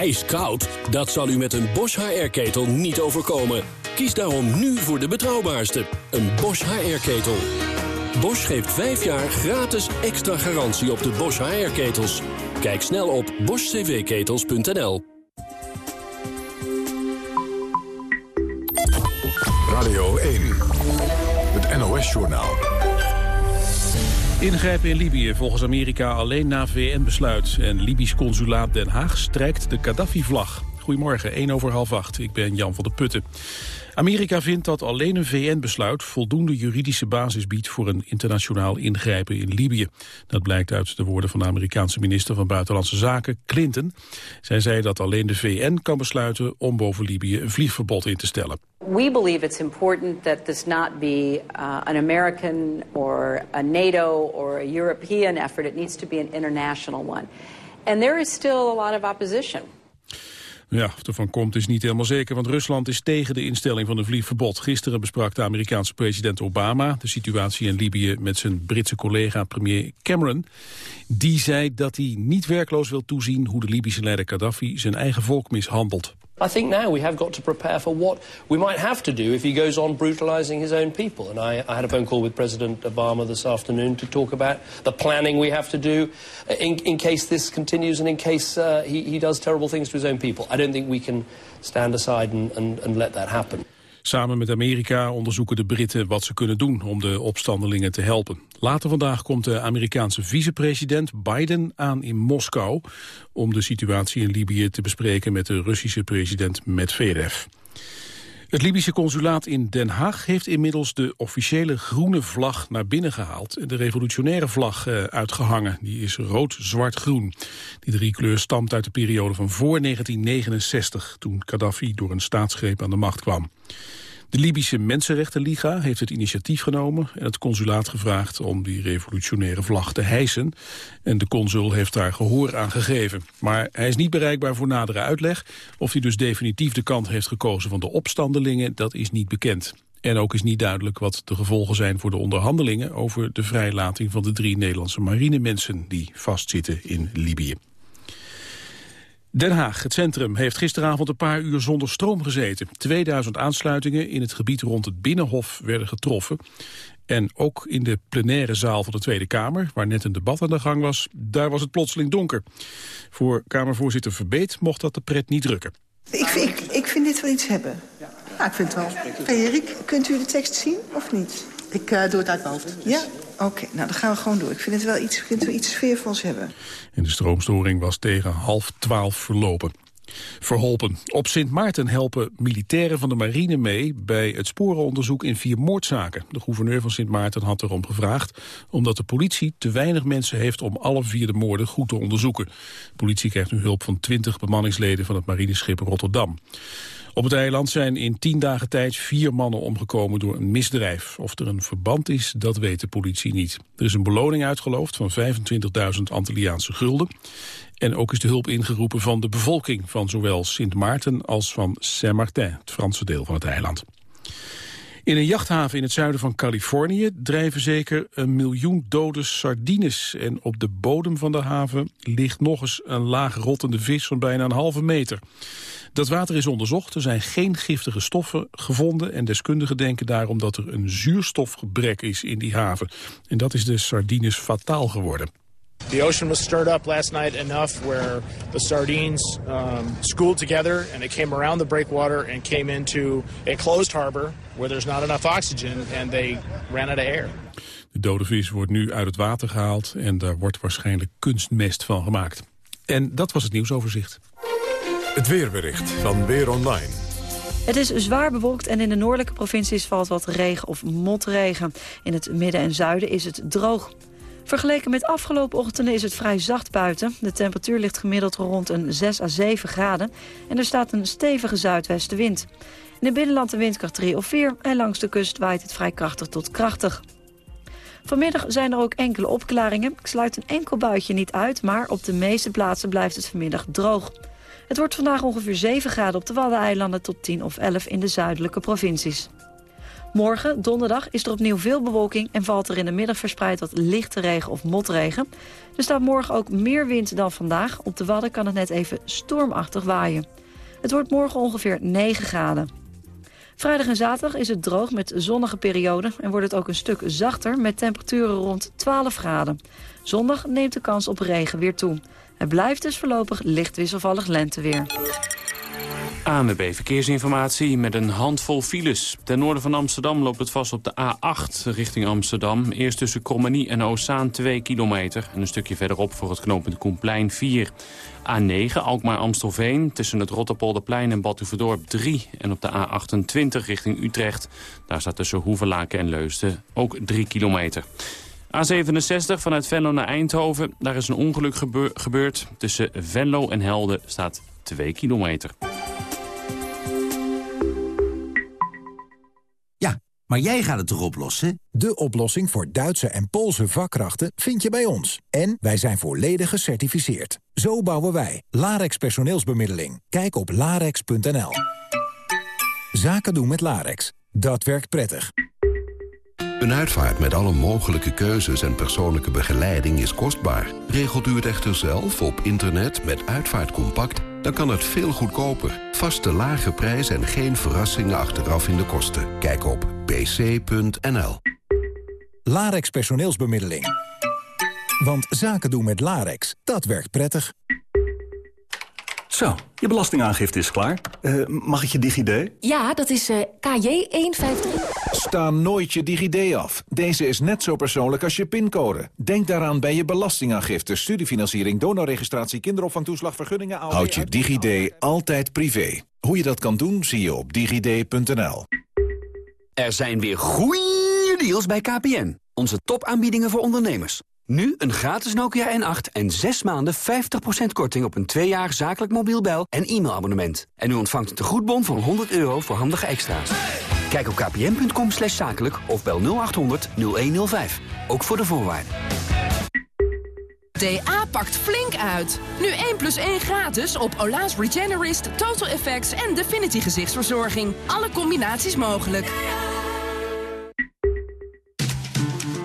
Ijskoud? Dat zal u met een Bosch HR-ketel niet overkomen. Kies daarom nu voor de betrouwbaarste, een Bosch HR-ketel. Bosch geeft 5 jaar gratis extra garantie op de Bosch HR-ketels. Kijk snel op boschcvketels.nl. Radio 1, het NOS-journaal. Ingrijpen in Libië volgens Amerika alleen na VN-besluit. En Libisch consulaat Den Haag strijkt de Gaddafi-vlag. Goedemorgen, 1 over half 8. Ik ben Jan van der Putten. Amerika vindt dat alleen een VN-besluit voldoende juridische basis biedt voor een internationaal ingrijpen in Libië. Dat blijkt uit de woorden van de Amerikaanse minister van Buitenlandse Zaken, Clinton. Zij zei dat alleen de VN kan besluiten om boven Libië een vliegverbod in te stellen. We believe it's important that this not be uh, an American or a NATO or a European effort. It needs to be an international one. And there is still a lot of opposition. Ja, of er van komt is niet helemaal zeker, want Rusland is tegen de instelling van een vliegverbod. Gisteren besprak de Amerikaanse president Obama de situatie in Libië met zijn Britse collega premier Cameron. Die zei dat hij niet werkloos wil toezien hoe de Libische leider Gaddafi zijn eigen volk mishandelt. I think now we have got to prepare for what we might have to do if he goes on brutalizing his own people. And I, I had a phone call with President Obama this afternoon to talk about the planning we have to do in, in case this continues and in case uh, he, he does terrible things to his own people. I don't think we can stand aside and, and, and let that happen. Samen met Amerika onderzoeken de Britten wat ze kunnen doen om de opstandelingen te helpen. Later vandaag komt de Amerikaanse vicepresident Biden aan in Moskou... om de situatie in Libië te bespreken met de Russische president Medvedev. Het Libische consulaat in Den Haag heeft inmiddels de officiële groene vlag naar binnen gehaald de revolutionaire vlag uh, uitgehangen. Die is rood, zwart, groen. Die driekleur stamt uit de periode van voor 1969, toen Gaddafi door een staatsgreep aan de macht kwam. De Libische Mensenrechtenliga heeft het initiatief genomen en het consulaat gevraagd om die revolutionaire vlag te hijsen. En de consul heeft daar gehoor aan gegeven. Maar hij is niet bereikbaar voor nadere uitleg. Of hij dus definitief de kant heeft gekozen van de opstandelingen, dat is niet bekend. En ook is niet duidelijk wat de gevolgen zijn voor de onderhandelingen over de vrijlating van de drie Nederlandse marinemensen die vastzitten in Libië. Den Haag, het centrum, heeft gisteravond een paar uur zonder stroom gezeten. 2000 aansluitingen in het gebied rond het Binnenhof werden getroffen. En ook in de plenaire zaal van de Tweede Kamer, waar net een debat aan de gang was, daar was het plotseling donker. Voor Kamervoorzitter Verbeet mocht dat de pret niet drukken. Ik, ik, vind dit wel iets hebben. Ja, ik vind het wel. Erik, kunt u de tekst zien of niet? Ik uh, doe het uit mijn hoofd. Ja? Oké, nou dan gaan we gewoon door. Ik vind het wel iets, ik vind het wel iets sfeervols hebben. En de stroomstoring was tegen half twaalf verlopen. Verholpen. Op Sint Maarten helpen militairen van de marine mee bij het sporenonderzoek in vier moordzaken. De gouverneur van Sint Maarten had erom gevraagd omdat de politie te weinig mensen heeft om alle vier de moorden goed te onderzoeken. De politie krijgt nu hulp van twintig bemanningsleden van het marineschip Rotterdam. Op het eiland zijn in tien dagen tijd vier mannen omgekomen door een misdrijf. Of er een verband is, dat weet de politie niet. Er is een beloning uitgeloofd van 25.000 Antilliaanse gulden. En ook is de hulp ingeroepen van de bevolking van zowel Sint Maarten als van Saint-Martin, het Franse deel van het eiland. In een jachthaven in het zuiden van Californië drijven zeker een miljoen dode sardines. En op de bodem van de haven ligt nog eens een laag rottende vis van bijna een halve meter. Dat water is onderzocht, er zijn geen giftige stoffen gevonden... en deskundigen denken daarom dat er een zuurstofgebrek is in die haven. En dat is de sardines fataal geworden. The ocean was stirred up last night enough where the sardines um, schooled together and it came around the breakwater and came into a closed harbor where there's not enough oxygen and they ran out of air. De dode vis wordt nu uit het water gehaald en daar wordt waarschijnlijk kunstmest van gemaakt. En dat was het nieuwsoverzicht. Het weerbericht van Weer Online. Het is zwaar bewolkt en in de noordelijke provincies valt wat regen of motregen. In het midden en zuiden is het droog. Vergeleken met afgelopen ochtenden is het vrij zacht buiten. De temperatuur ligt gemiddeld rond een 6 à 7 graden. En er staat een stevige zuidwestenwind. In het binnenland een windkracht 3 of 4 en langs de kust waait het vrij krachtig tot krachtig. Vanmiddag zijn er ook enkele opklaringen. Ik sluit een enkel buitje niet uit, maar op de meeste plaatsen blijft het vanmiddag droog. Het wordt vandaag ongeveer 7 graden op de Waddeneilanden tot 10 of 11 in de zuidelijke provincies. Morgen, donderdag, is er opnieuw veel bewolking... en valt er in de middag verspreid wat lichte regen of motregen. Er staat morgen ook meer wind dan vandaag. Op de Wadden kan het net even stormachtig waaien. Het wordt morgen ongeveer 9 graden. Vrijdag en zaterdag is het droog met zonnige perioden... en wordt het ook een stuk zachter met temperaturen rond 12 graden. Zondag neemt de kans op regen weer toe. Het blijft dus voorlopig licht wisselvallig lenteweer. ANWB Verkeersinformatie met een handvol files. Ten noorden van Amsterdam loopt het vast op de A8 richting Amsterdam. Eerst tussen Krommenie en Oostzaan 2 kilometer. En een stukje verderop voor het knooppunt Koenplein 4. A9 Alkmaar-Amstelveen tussen het Rotterpolderplein en Badhoevedorp 3. En op de A28 richting Utrecht. Daar staat tussen Hoevelaken en Leusden ook 3 kilometer. A67 vanuit Venlo naar Eindhoven. Daar is een ongeluk gebeurd. Tussen Venlo en Helden staat 2 kilometer. Maar jij gaat het toch oplossen? De oplossing voor Duitse en Poolse vakkrachten vind je bij ons. En wij zijn volledig gecertificeerd. Zo bouwen wij. Larex personeelsbemiddeling. Kijk op larex.nl. Zaken doen met Larex. Dat werkt prettig. Een uitvaart met alle mogelijke keuzes en persoonlijke begeleiding is kostbaar. Regelt u het echter zelf op internet met Uitvaartcompact... dan kan het veel goedkoper. Vaste lage prijs en geen verrassingen achteraf in de kosten. Kijk op pc.nl. Larex personeelsbemiddeling. Want zaken doen met Larex, dat werkt prettig. Zo, je belastingaangifte is klaar. Uh, mag ik je DigiD? Ja, dat is uh, KJ153. Sta nooit je DigiD af. Deze is net zo persoonlijk als je pincode. Denk daaraan bij je belastingaangifte, studiefinanciering, donorregistratie, kinderopvangtoeslag, vergunningen... Houd je DigiD altijd privé. Hoe je dat kan doen, zie je op digid.nl. Er zijn weer goeie deals bij KPN. Onze topaanbiedingen voor ondernemers. Nu een gratis Nokia N8 en 6 maanden 50% korting op een 2 jaar zakelijk mobiel bel- en e-mailabonnement. En u ontvangt een tegoedbon van 100 euro voor handige extra's. Kijk op kpn.com slash zakelijk of bel 0800 0105. Ook voor de voorwaarden. DA pakt flink uit. Nu 1 plus 1 gratis op Ola's Regenerist, Total Effects en Definity gezichtsverzorging. Alle combinaties mogelijk.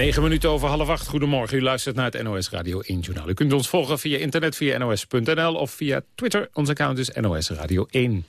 9 minuten over half acht. Goedemorgen, u luistert naar het NOS Radio 1 Journaal. U kunt ons volgen via internet, via nos.nl of via Twitter. Ons account is NOS Radio 1.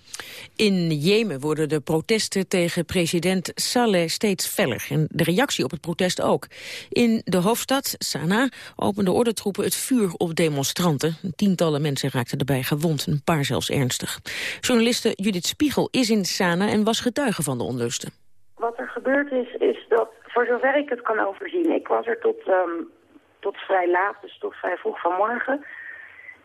In Jemen worden de protesten tegen president Saleh steeds feller. En de reactie op het protest ook. In de hoofdstad, Sanaa, openden ordentroepen het vuur op demonstranten. Tientallen mensen raakten erbij gewond, een paar zelfs ernstig. Journaliste Judith Spiegel is in Sanaa en was getuige van de onlusten. Wat er gebeurd is, is dat voor zover ik het kan overzien, ik was er tot, um, tot vrij laat, dus tot vrij vroeg vanmorgen,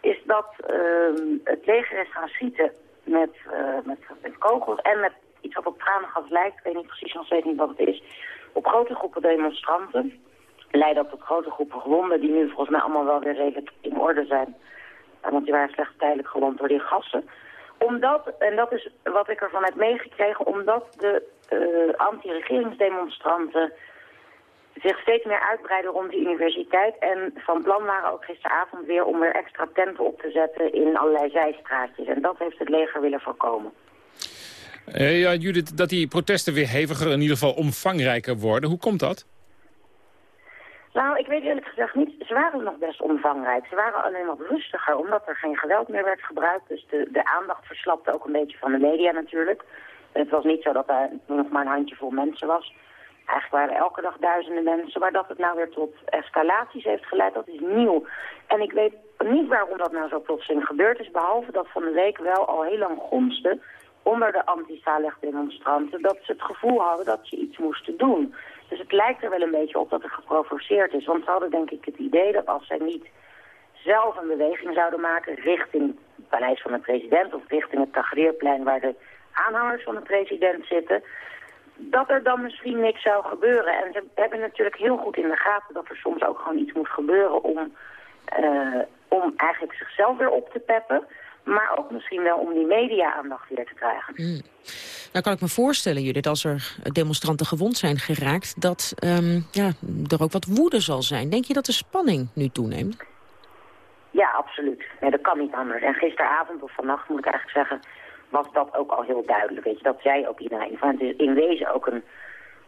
is dat um, het leger is gaan schieten met, uh, met, kogels en met iets wat op tranengas lijkt, ik weet niet precies nog steeds niet wat het is, op grote groepen demonstranten. Leidde ook tot grote groepen gewonden, die nu volgens mij allemaal wel weer redelijk in orde zijn. Want die waren slechts tijdelijk gewond door die gassen omdat, en dat is wat ik ervan heb meegekregen, omdat de anti-regeringsdemonstranten zich steeds meer uitbreiden rond de universiteit. En van plan waren ook gisteravond weer om weer extra tenten op te zetten in allerlei zijstraatjes. En dat heeft het leger willen voorkomen. Uh, ja, Judith, dat die protesten weer heviger, in ieder geval omvangrijker worden. Hoe komt dat? Nou, ik weet eerlijk gezegd niet. Ze waren nog best omvangrijk. Ze waren alleen wat rustiger, omdat er geen geweld meer werd gebruikt. Dus de, de aandacht verslapte ook een beetje van de media natuurlijk. Het was niet zo dat er nog maar een handjevol mensen was. Eigenlijk waren er elke dag duizenden mensen. Maar dat het nou weer tot escalaties heeft geleid, dat is nieuw. En ik weet niet waarom dat nou zo plotseling gebeurd is. Behalve dat van de week wel al heel lang gonste onder de anti-Saleh-demonstranten... dat ze het gevoel hadden dat ze iets moesten doen. Dus het lijkt er wel een beetje op dat er geprovoceerd is. Want ze hadden denk ik het idee dat als zij niet zelf een beweging zouden maken... richting het paleis van de president of richting het Tahrirplein... waar de aanhangers van de president zitten dat er dan misschien niks zou gebeuren. En ze hebben natuurlijk heel goed in de gaten dat er soms ook gewoon iets moet gebeuren om, uh, om eigenlijk zichzelf weer op te peppen. Maar ook misschien wel om die media-aandacht weer te krijgen. Mm. Nou kan ik me voorstellen, Judith, als er demonstranten gewond zijn geraakt... dat um, ja, er ook wat woede zal zijn. Denk je dat de spanning nu toeneemt? Ja, absoluut. Nee, dat kan niet anders. En gisteravond of vannacht moet ik eigenlijk zeggen was dat ook al heel duidelijk. Weet je, dat zei ook iedereen. Van, het is in wezen ook een,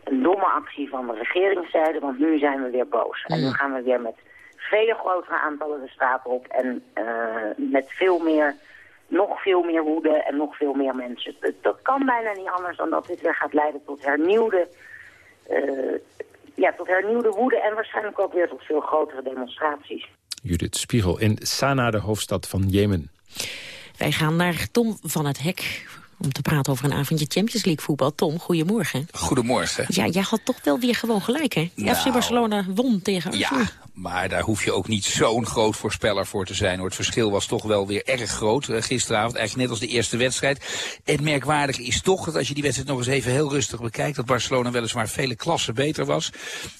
een domme actie van de regeringszijde, want nu zijn we weer boos. En nu gaan we weer met vele grotere aantallen de straat op en uh, met veel meer, nog veel meer woede en nog veel meer mensen. Dat, dat, kan bijna niet anders dan dat dit weer gaat leiden tot hernieuwde, uh, ja, tot hernieuwde woede en waarschijnlijk ook weer tot veel grotere demonstraties. Judith Spiegel in Sanaa, de hoofdstad van Jemen. Wij gaan naar Tom van het Hek om te praten over een avondje Champions League voetbal. Tom, goedemorgen. Goedemorgen. Ja, jij had toch wel weer gewoon gelijk, hè? Nou, FC Barcelona won tegen Arsenal. Ja, maar daar hoef je ook niet zo'n groot voorspeller voor te zijn. Hoor. Het verschil was toch wel weer erg groot uh, gisteravond. Eigenlijk net als de eerste wedstrijd. Het merkwaardige is toch dat als je die wedstrijd nog eens even heel rustig bekijkt... dat Barcelona weliswaar vele klassen beter was.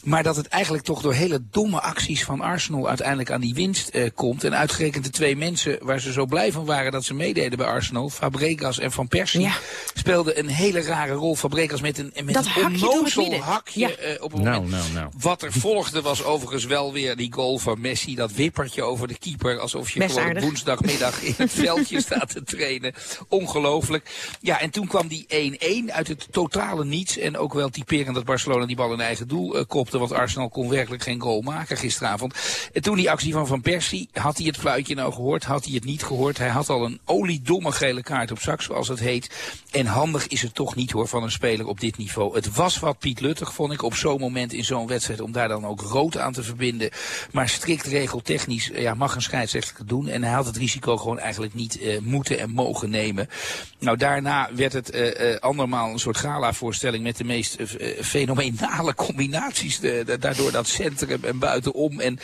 Maar dat het eigenlijk toch door hele domme acties van Arsenal... uiteindelijk aan die winst uh, komt. En uitgerekend de twee mensen waar ze zo blij van waren... dat ze meededen bij Arsenal, Fabregas en Van Persie... Ja. speelden een hele rare rol. Fabregas met een, met een onnozel hakje ja. uh, op een nou, moment. Nou, nou. Wat er volgde was overigens wel weer die goal van Messi. Dat wippertje over de keeper. Alsof je Best gewoon aardig. woensdagmiddag in het veldje staat te trainen. Ongelooflijk. Ja, en toen kwam die 1-1 uit het totale niets. En ook wel typerend dat Barcelona die bal in eigen doel uh, kopte. Want Arsenal kon werkelijk geen goal maken gisteravond. En toen die actie van Van Persie. Had hij het fluitje nou gehoord? Had hij het niet gehoord? Hij had al een oliedomme gele kaart op zak, zoals het heet. En handig is het toch niet hoor van een speler op dit niveau. Het was wat Piet Luttig, vond ik, op zo'n moment in zo'n wedstrijd... om daar dan ook rood aan te verbinden. Maar strikt regeltechnisch ja, mag een scheidsrechter doen. En hij had het risico gewoon eigenlijk niet uh, moeten en mogen nemen. Nou, daarna werd het uh, andermaal een soort gala-voorstelling... met de meest fenomenale combinaties. De, daardoor dat centrum en buitenom. En 2-1,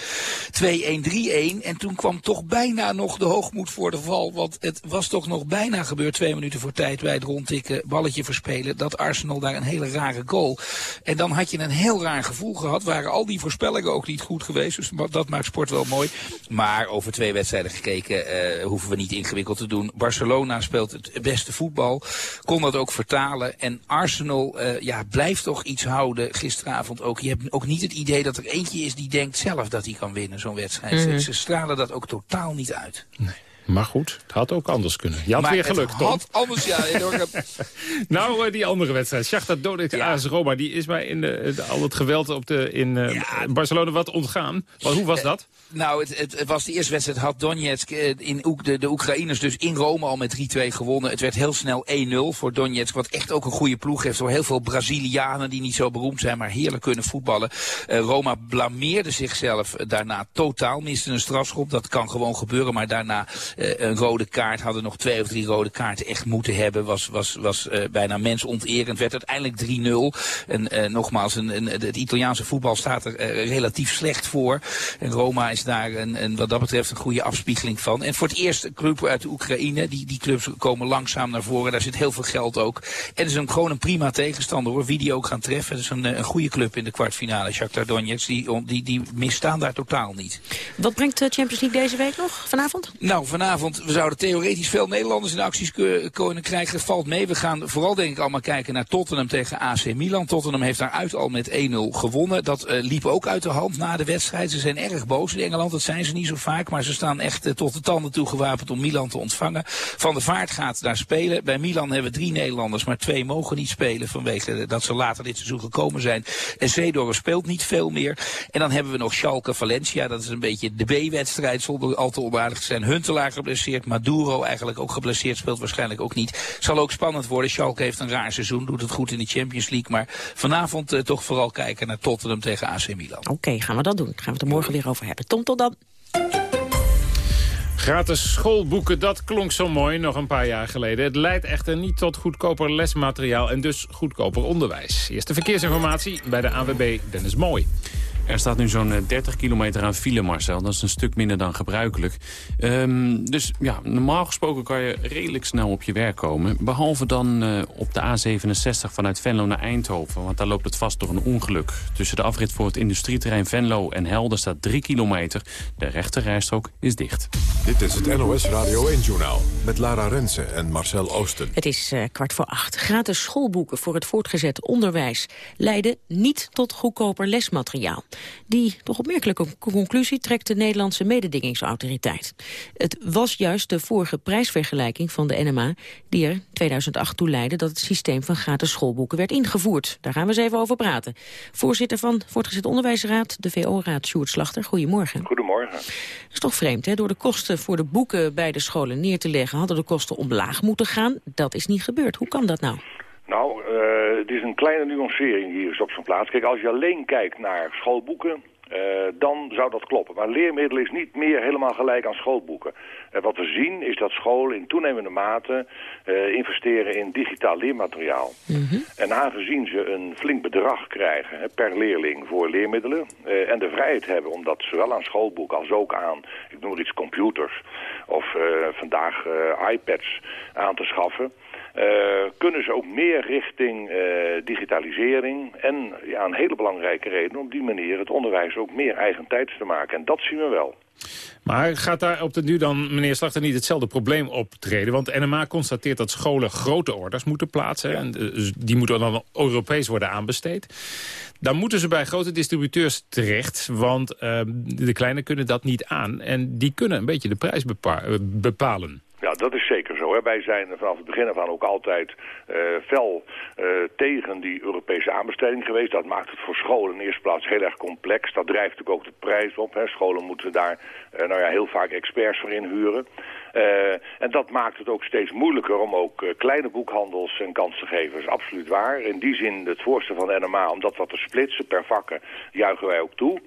3-1. En toen kwam toch bijna nog de hoogmoed voor de val. Want het was toch nog bijna gebeurd, twee minuten voor tijd... bij het rondtikken, balletje verspelen... dat Arsenal daar een hele rare goal. En dan had je een heel raar gevoel gehad. Waren al die voorspellingen ook niet goed geweest. Dus dat maakt sport wel mooi. Maar over twee wedstrijden gekeken uh, hoeven we niet ingewikkeld te doen. Barcelona speelt het beste voetbal. Kon dat ook vertalen. En Arsenal uh, ja, blijft toch iets houden gisteravond ook. Je hebt ook niet het idee dat er eentje is die denkt zelf dat hij kan winnen, zo'n wedstrijd. Mm -hmm. Ze stralen dat ook totaal niet uit. Nee. Maar goed, het had ook anders kunnen. Je had maar weer geluk, het Tom. had anders, ja. nou, uh, die andere wedstrijd. Shakhtar Donetsk ja. AS Roma, die is mij in de, de, al het geweld op de, in uh, ja. Barcelona wat ontgaan. Maar hoe was dat? Uh, nou, het, het, het, was de eerste wedstrijd. Had Donetsk in Oek, de, de Oekraïners dus in Rome al met 3-2 gewonnen. Het werd heel snel 1-0 voor Donetsk. Wat echt ook een goede ploeg heeft. Door heel veel Brazilianen die niet zo beroemd zijn, maar heerlijk kunnen voetballen. Roma blameerde zichzelf daarna totaal. Miste een strafschop. Dat kan gewoon gebeuren. Maar daarna een rode kaart, hadden nog twee of drie rode kaarten echt moeten hebben. Was, was, was uh, bijna mensonterend. Werd uiteindelijk 3-0. En uh, nogmaals, een, een, het Italiaanse voetbal staat er relatief slecht voor. En Roma is daar een, een, wat dat betreft een goede afspiegeling van. En voor het eerst een club uit de Oekraïne. Die, die clubs komen langzaam naar voren. Daar zit heel veel geld ook. En het is een, gewoon een prima tegenstander hoor. Wie die ook gaan treffen. Het is een, een goede club in de kwartfinale. Shakhtar Donetsk. Die, die, die misstaan daar totaal niet. Wat brengt de Champions League deze week nog? Vanavond? Nou, vanavond vanavond, we zouden theoretisch veel Nederlanders in acties kunnen krijgen. Valt mee. We gaan vooral denk ik allemaal kijken naar Tottenham tegen AC Milan. Tottenham heeft daaruit al met 1-0 gewonnen. Dat uh, liep ook uit de hand na de wedstrijd. Ze zijn erg boos in Engeland. Dat zijn ze niet zo vaak. Maar ze staan echt uh, tot de tanden toe gewapend om Milan te ontvangen. Van de Vaart gaat daar spelen. Bij Milan hebben we drie Nederlanders, maar twee mogen niet spelen vanwege dat ze later dit seizoen gekomen zijn. En Zeedorf speelt niet veel meer. En dan hebben we nog Schalke Valencia. Dat is een beetje de B-wedstrijd zonder al te onaardig te zijn. Huntelaar geblesseerd. Maduro eigenlijk ook geblesseerd. Speelt waarschijnlijk ook niet. Zal ook spannend worden. Schalke heeft een raar seizoen. Doet het goed in de Champions League. Maar vanavond uh, toch vooral kijken naar Tottenham tegen AC Milan. Oké, okay, gaan we dat doen. Gaan we het er morgen weer over hebben. Tom, tot dan. Gratis schoolboeken, dat klonk zo mooi nog een paar jaar geleden. Het leidt echter niet tot goedkoper lesmateriaal en dus goedkoper onderwijs. Eerste verkeersinformatie bij de AWB Dennis Mooi. Er staat nu zo'n 30 eh, kilometer aan file, Marcel. Dat is een stuk minder dan gebruikelijk. Um, dus ja, normaal gesproken kan je redelijk snel op je werk komen. Behalve dan uh, op de A67 vanuit Venlo naar Eindhoven. Want daar loopt het vast door een ongeluk. Tussen de afrit voor het industrieterrein Venlo en Helder staat 3 kilometer. De rechterrijstrook is dicht. Dit is het NOS Radio 1-journaal met Lara Rensen en Marcel Oosten. Het is uh, kwart voor acht. Gratis schoolboeken voor het voortgezet onderwijs leiden niet tot goedkoper lesmateriaal. Die toch opmerkelijke conclusie trekt de Nederlandse mededingingsautoriteit. Het was juist de vorige prijsvergelijking van de NMA... die er 2008 toe leidde dat het systeem van gratis schoolboeken werd ingevoerd. Daar gaan we eens even over praten. Voorzitter van Voortgezet Onderwijsraad, de VO-raad Sjoerd Slachter. Goedemorgen. Goedemorgen. Dat is toch vreemd, hè? Door de kosten voor de boeken bij de scholen neer te leggen... hadden de kosten omlaag moeten gaan. Dat is niet gebeurd. Hoe kan dat nou? Nou, uh, het is een kleine nuancering hier is op zijn plaats. Kijk, als je alleen kijkt naar schoolboeken, uh, dan zou dat kloppen. Maar leermiddel is niet meer helemaal gelijk aan schoolboeken. Uh, wat we zien is dat scholen in toenemende mate investeren in digitaal leermateriaal. Mm -hmm. En aangezien ze een flink bedrag krijgen hè, per leerling voor leermiddelen... en de vrijheid hebben om dat zowel aan schoolboeken als ook aan, ik noem het iets, computers... of vandaag iPads aan te schaffen... Uh, kunnen ze ook meer richting uh, digitalisering. En ja, een hele belangrijke reden om die manier het onderwijs ook meer eigen tijds te maken. En dat zien we wel. Maar gaat daar op de nu dan, meneer Slachter, niet hetzelfde probleem optreden? Want NMA constateert dat scholen grote orders moeten plaatsen. Ja. En dus die moeten dan Europees worden aanbesteed. Dan moeten ze bij grote distributeurs terecht, want uh, de kleine kunnen dat niet aan. En die kunnen een beetje de prijs bepa bepalen. Ja, dat is zeker zo. Hè. Wij zijn vanaf het begin af aan ook altijd uh, fel uh, tegen die Europese aanbesteding geweest. Dat maakt het voor scholen in eerste plaats heel erg complex. Dat drijft natuurlijk ook de prijs op. Hè. Scholen moeten daar uh, nou ja, heel vaak experts voor inhuren. en dat maakt het ook steeds moeilijker om ook kleine boekhandels een kans te geven. Dat is absoluut waar. In die zin het voorstel van de NMA om dat wat te splitsen per vakken juichen wij ook toe.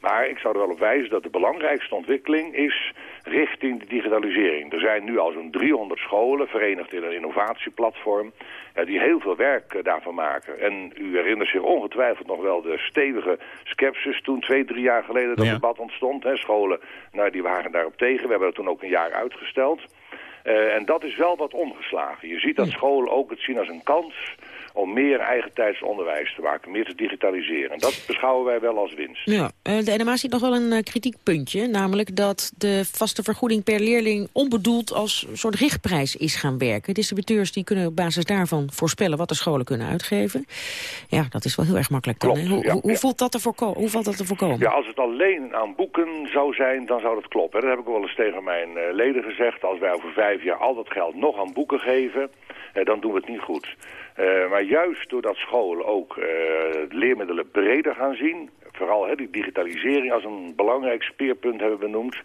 Maar ik zou er wel op wijzen dat de belangrijkste ontwikkeling is richting de digitalisering. Er zijn nu al zo'n 300 scholen verenigd in een innovatieplatform... die heel veel werk daarvan maken. En u herinnert zich ongetwijfeld nog wel de stevige skepsis... toen twee, drie jaar geleden dat ja. debat ontstond. Hè, scholen nou, die waren daarop tegen. We hebben dat toen ook een jaar uitgesteld. Uh, en dat is wel wat omgeslagen. Je ziet dat scholen ook het zien als een kans om meer eigentijds onderwijs te maken, meer te digitaliseren. En dat beschouwen wij wel als winst. Ja, de NMA ziet nog wel een uh, kritiekpuntje, namelijk dat de vaste vergoeding per leerling onbedoeld als een soort richtprijs is gaan werken. Distributeurs die kunnen op basis daarvan voorspellen wat de scholen kunnen uitgeven. Ja, dat is wel heel erg makkelijk. Dan, Klopt, hoe, ja, hoe, ja. Voelt dat te hoe valt dat te voorkomen? Ja, als het alleen aan boeken zou zijn, dan zou dat kloppen. Dat heb ik wel eens tegen mijn uh, leden gezegd. Als wij over vijf jaar al dat geld nog aan boeken geven, dan doen we het niet goed. Uh, maar juist doordat scholen ook uh, leermiddelen breder gaan zien... vooral he, die digitalisering als een belangrijk speerpunt hebben benoemd...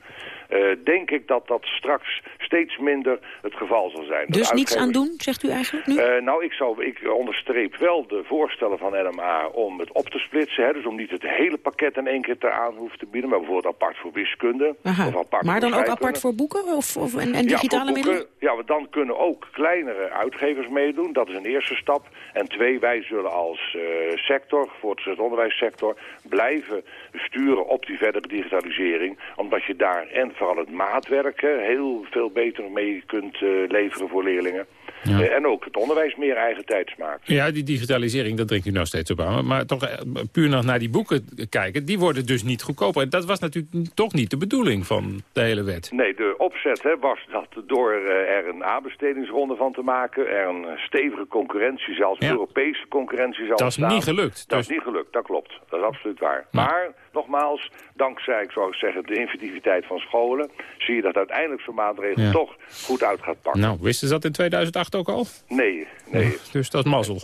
Uh, denk ik dat dat straks steeds minder het geval zal zijn. Dus uitgevers... niets aan doen, zegt u eigenlijk nu? nou, ik, zou, ik onderstreep wel de voorstellen van NMA om het op te splitsen. Hè, dus om niet het hele pakket in één keer te aan hoeven te bieden... maar bijvoorbeeld apart voor wiskunde. Aha. Of apart maar dan ook apart voor boeken of, of, en, en digitale ja, middelen? Ja, want dan kunnen ook kleinere uitgevers meedoen. Dat is een eerste stap. En twee, wij zullen als uh, sector, voor het onderwijssector, blijven sturen op die verdere digitalisering. Omdat je daar, en vooral het maatwerk, heel veel beter mee kunt uh, leveren voor leerlingen. Eh, en ook het onderwijs meer eigen tijd maakt. Ja, die digitalisering, dat drinkt u nou steeds op aan. Maar toch puur nog naar die boeken kijken, die worden dus niet goedkoper. En dat was natuurlijk toch niet de bedoeling van de hele wet. Nee, de opzet hè, was dat door er een aanbestedingsronde van te maken... er een stevige concurrentie, zelfs Europese concurrentie zal Dat is niet gelukt. Dat is niet gelukt, dat klopt. Dat is absoluut waar. Maar, nogmaals, dankzij, ik zou zeggen, de inventiviteit van scholen... zie je dat uiteindelijk zo'n maatregel toch goed uit gaat pakken. Nou, wisten ze dat in 2008 ook al? Nee, nee. dus dat is mazzel.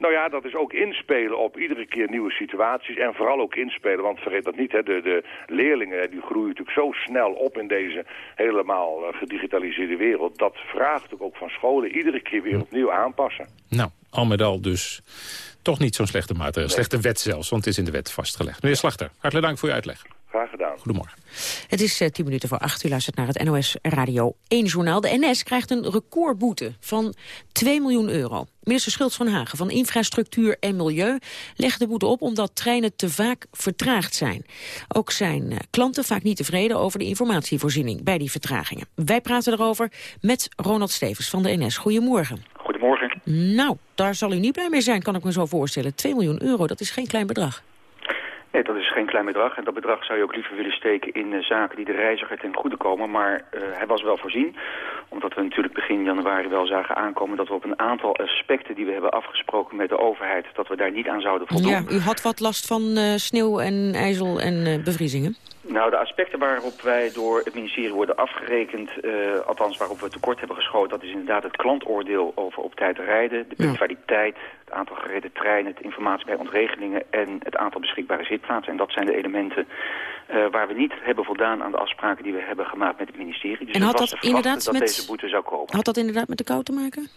Nou ja, dat is ook inspelen op iedere keer nieuwe situaties. En vooral ook inspelen, want vergeet dat niet, hè, de, de leerlingen die groeien natuurlijk zo snel op in deze helemaal uh, gedigitaliseerde wereld. Dat vraagt ook van scholen iedere keer weer opnieuw aanpassen. Nou, al met al dus toch niet zo'n slechte maatregel. Slechte wet zelfs, want het is in de wet vastgelegd. Meneer Slachter, hartelijk dank voor uw uitleg. Graag gedaan. Goedemorgen. Het is uh, tien minuten voor acht. U luistert naar het NOS Radio 1 journaal. De NS krijgt een recordboete van 2 miljoen euro. Minister Schultz van Hagen van Infrastructuur en Milieu legt de boete op omdat treinen te vaak vertraagd zijn. Ook zijn uh, klanten vaak niet tevreden over de informatievoorziening bij die vertragingen. Wij praten erover met Ronald Stevens van de NS. Goedemorgen. Goedemorgen. Nou, daar zal u niet blij mee zijn, kan ik me zo voorstellen. 2 miljoen euro, dat is geen klein bedrag. Nee, dat is geen klein bedrag. En dat bedrag zou je ook liever willen steken in uh, zaken die de reiziger ten goede komen. Maar uh, hij was wel voorzien. Omdat we natuurlijk begin januari wel zagen aankomen dat we op een aantal aspecten die we hebben afgesproken met de overheid, dat we daar niet aan zouden voldoen. Ja, u had wat last van uh, sneeuw en ijzel en bevriezingen? Nou, de aspecten waarop wij door het ministerie worden afgerekend, uh, althans waarop we tekort hebben geschoten, dat is inderdaad het klantoordeel over op tijd rijden, de punctualiteit, het aantal gereden treinen, het informatie bij ontregelingen en het aantal beschikbare zitplaatsen. En dat zijn de elementen uh, waar we niet hebben voldaan aan de afspraken die we hebben gemaakt met het ministerie. Dus en had dat inderdaad dat met, deze boete zou komen. Had dat inderdaad met de kou te maken?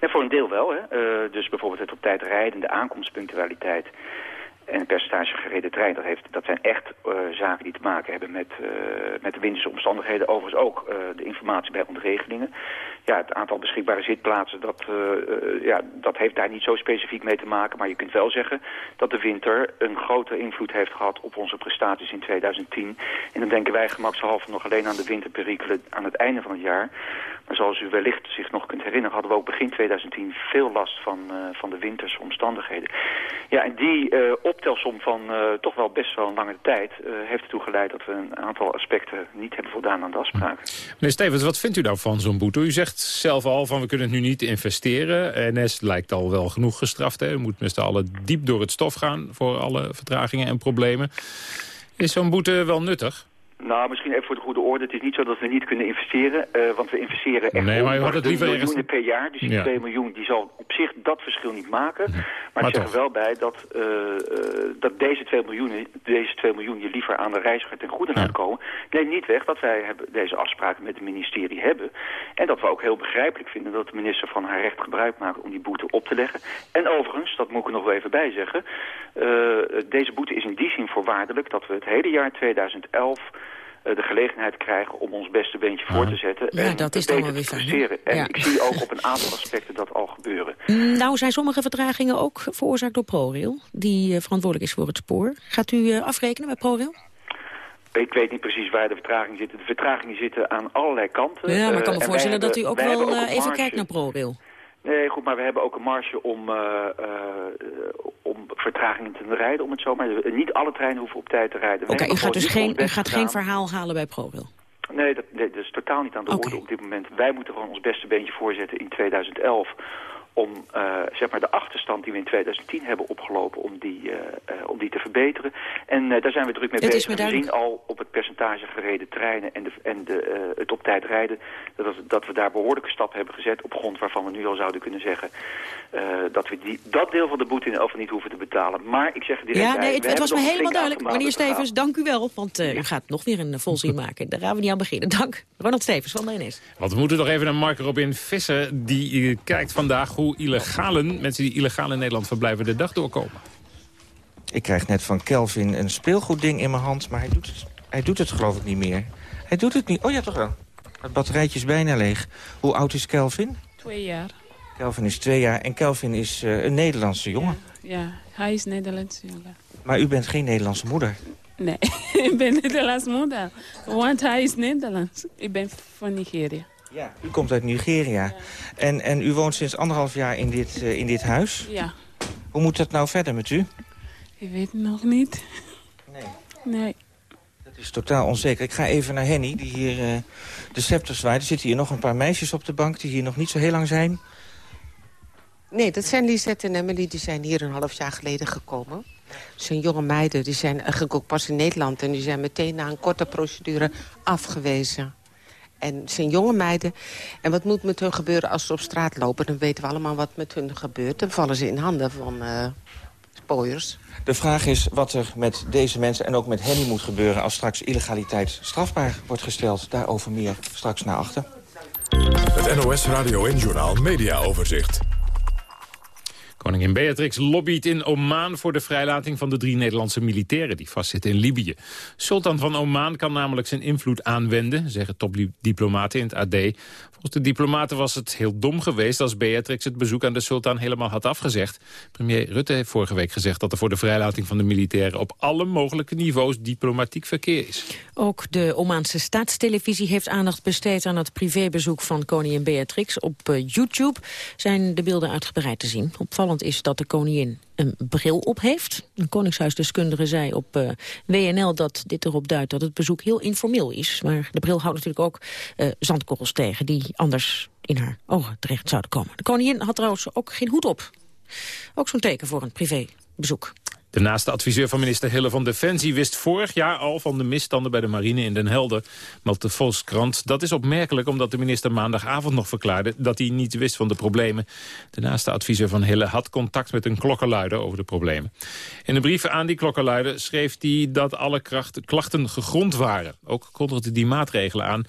Nee, voor een deel wel. Hè. Uh, dus bijvoorbeeld het op tijd rijden, de aankomstpunctualiteit en percentage gereden trein, dat, heeft, dat zijn echt uh, zaken die te maken hebben met, uh, met de winterse omstandigheden. Overigens ook uh, de informatie bij ontregelingen. Ja, het aantal beschikbare zitplaatsen, dat, ja, dat heeft daar niet zo specifiek mee te maken. Maar je kunt wel zeggen dat de winter een grote invloed heeft gehad op onze prestaties in 2010. En dan denken wij gemakshalve nog alleen aan de winterperikelen aan het einde van het jaar. Maar zoals u wellicht zich nog kunt herinneren, hadden we ook begin 2010 veel last van, van de winterse omstandigheden. Ja, en die op optelsom van uh, toch wel best wel een lange tijd... Heeft ertoe geleid dat we een aantal aspecten niet hebben voldaan aan de afspraken. Meneer Stevens, wat vindt u nou van zo'n boete? U zegt zelf al van we kunnen het nu niet investeren. NS lijkt al wel genoeg gestraft. Hè? U moet met z'n allen diep door het stof gaan voor alle vertragingen en problemen. Is zo'n boete wel nuttig? Nou, misschien even voor de goede orde. Het is niet zo dat we niet kunnen investeren. Uh, want we investeren echt nee, maar het liever miljoenen per jaar. Dus die ja. 2 miljoen die zal op zich dat verschil niet maken. Ja. Maar, maar ik zeg er wel bij dat, uh, uh, dat deze, 2 miljoen, deze 2 miljoen je liever aan de reiziger ten goede laat komen. Neemt niet weg dat wij hebben deze afspraken met het ministerie hebben. En dat we ook heel begrijpelijk vinden dat de minister van haar recht gebruik maakt om die boete op te leggen. En overigens, dat moet ik er nog wel even bij zeggen. deze boete is in die zin voorwaardelijk dat we het hele jaar 2011 de gelegenheid krijgen om ons beste beentje voor te zetten. Ja, en dat is dan wel weer fijn. En ja. ik zie ook op een aantal aspecten dat al gebeuren. Nou zijn sommige vertragingen ook veroorzaakt door ProRail, die uh, verantwoordelijk is voor het spoor. Gaat u uh, afrekenen met ProRail? Ik weet niet precies waar de vertragingen zitten. De vertragingen zitten aan allerlei kanten. Ja, maar ik kan me voorstellen dat u ook wel ook even marge. kijkt naar ProRail. Nee, goed, maar we hebben ook een marge om, uh, uh, om vertragingen te rijden, om het zo maar Niet alle treinen hoeven op tijd te rijden. Oké, okay, u gaat dus geen, u gaat geen verhaal halen bij ProRail? Nee dat, nee, dat is totaal niet aan de okay. orde op dit moment. Wij moeten gewoon ons beste beentje voorzetten in 2011 om uh, zeg maar de achterstand die we in 2010 hebben opgelopen, om die, uh, uh, om die te verbeteren. En daar zijn we druk mee het bezig. We zien al op het percentage gereden treinen en, de, en de, het op tijd rijden, dat, dat we daar behoorlijke stappen hebben gezet op grond waarvan we nu al zouden kunnen zeggen dat we die, dat deel van de boete in elk geval niet hoeven te betalen. Maar ik zeg direct Ja, nee, het, het was me helemaal duidelijk. Meneer Stevens, dank u wel, want u gaat nog weer een volzin maken. Daar gaan we niet aan beginnen. Dank. Ronald Stevens van de NS. Want we moeten nog even naar Mark Robin Visser, die kijkt vandaag hoe illegale mensen die illegaal in Nederland verblijven de dag doorkomen. Ik krijg net van Kelvin een speelgoedding in mijn hand, maar hij doet, het, hij doet het geloof ik niet meer. Hij doet het niet. Oh ja, toch wel. Het batterijtje is bijna leeg. Hoe oud is Kelvin? Twee jaar. Kelvin is twee jaar en Kelvin is uh, een Nederlandse jongen. Ja, ja, hij is Nederlandse jongen. Maar u bent geen Nederlandse moeder? Nee, ik ben Nederlandse moeder. Want hij is Nederlands. Ik ben van Nigeria. Ja, u komt uit Nigeria. En, en u woont sinds anderhalf jaar in dit, uh, in dit huis. Ja. Hoe moet dat nou verder met u? Ik weet het nog niet. Nee. Nee. Dat is totaal onzeker. Ik ga even naar Henny, die hier uh, de scepter zwaait. Er zitten hier nog een paar meisjes op de bank die hier nog niet zo heel lang zijn. Nee, dat zijn Lisette en Emily. Die zijn hier een half jaar geleden gekomen. Het zijn jonge meiden. Die zijn eigenlijk ook pas in Nederland. En die zijn meteen na een korte procedure afgewezen. En zijn jonge meiden. En wat moet met hun gebeuren als ze op straat lopen? Dan weten we allemaal wat met hun gebeurt. Dan vallen ze in handen van uh, spooiers. De vraag is wat er met deze mensen en ook met Henny moet gebeuren... als straks illegaliteit strafbaar wordt gesteld. Daarover meer straks naar achter. Het NOS Radio en Journal Media Overzicht. Koningin Beatrix lobbyt in Oman voor de vrijlating van de drie Nederlandse militairen die vastzitten in Libië. Sultan van Oman kan namelijk zijn invloed aanwenden, zeggen topdiplomaten in het AD. Volgens de diplomaten was het heel dom geweest als Beatrix het bezoek aan de sultan helemaal had afgezegd. Premier Rutte heeft vorige week gezegd dat er voor de vrijlating van de militairen op alle mogelijke niveaus diplomatiek verkeer is. Ook de Omaanse staatstelevisie heeft aandacht besteed aan het privébezoek van koningin Beatrix. Op uh, YouTube zijn de beelden uitgebreid te zien. Opvallend is dat de koningin een bril op heeft. Een koningshuisdeskundige zei op uh, WNL dat dit erop duidt dat het bezoek heel informeel is. Maar de bril houdt natuurlijk ook uh, zandkorrels tegen die anders in haar ogen terecht zouden komen. De koningin had trouwens ook geen hoed op. Ook zo'n teken voor een privébezoek. De naaste adviseur van minister Hille van Defensie wist vorig jaar al van de misstanden bij de marine in Den Helder, meldt de Volkskrant. Dat is opmerkelijk omdat de minister maandagavond nog verklaarde dat hij niet wist van de problemen. De naaste adviseur van Hille had contact met een klokkenluider over de problemen. In de brieven aan die klokkenluider schreef hij dat alle klachten gegrond waren. Ook kondigde die maatregelen aan.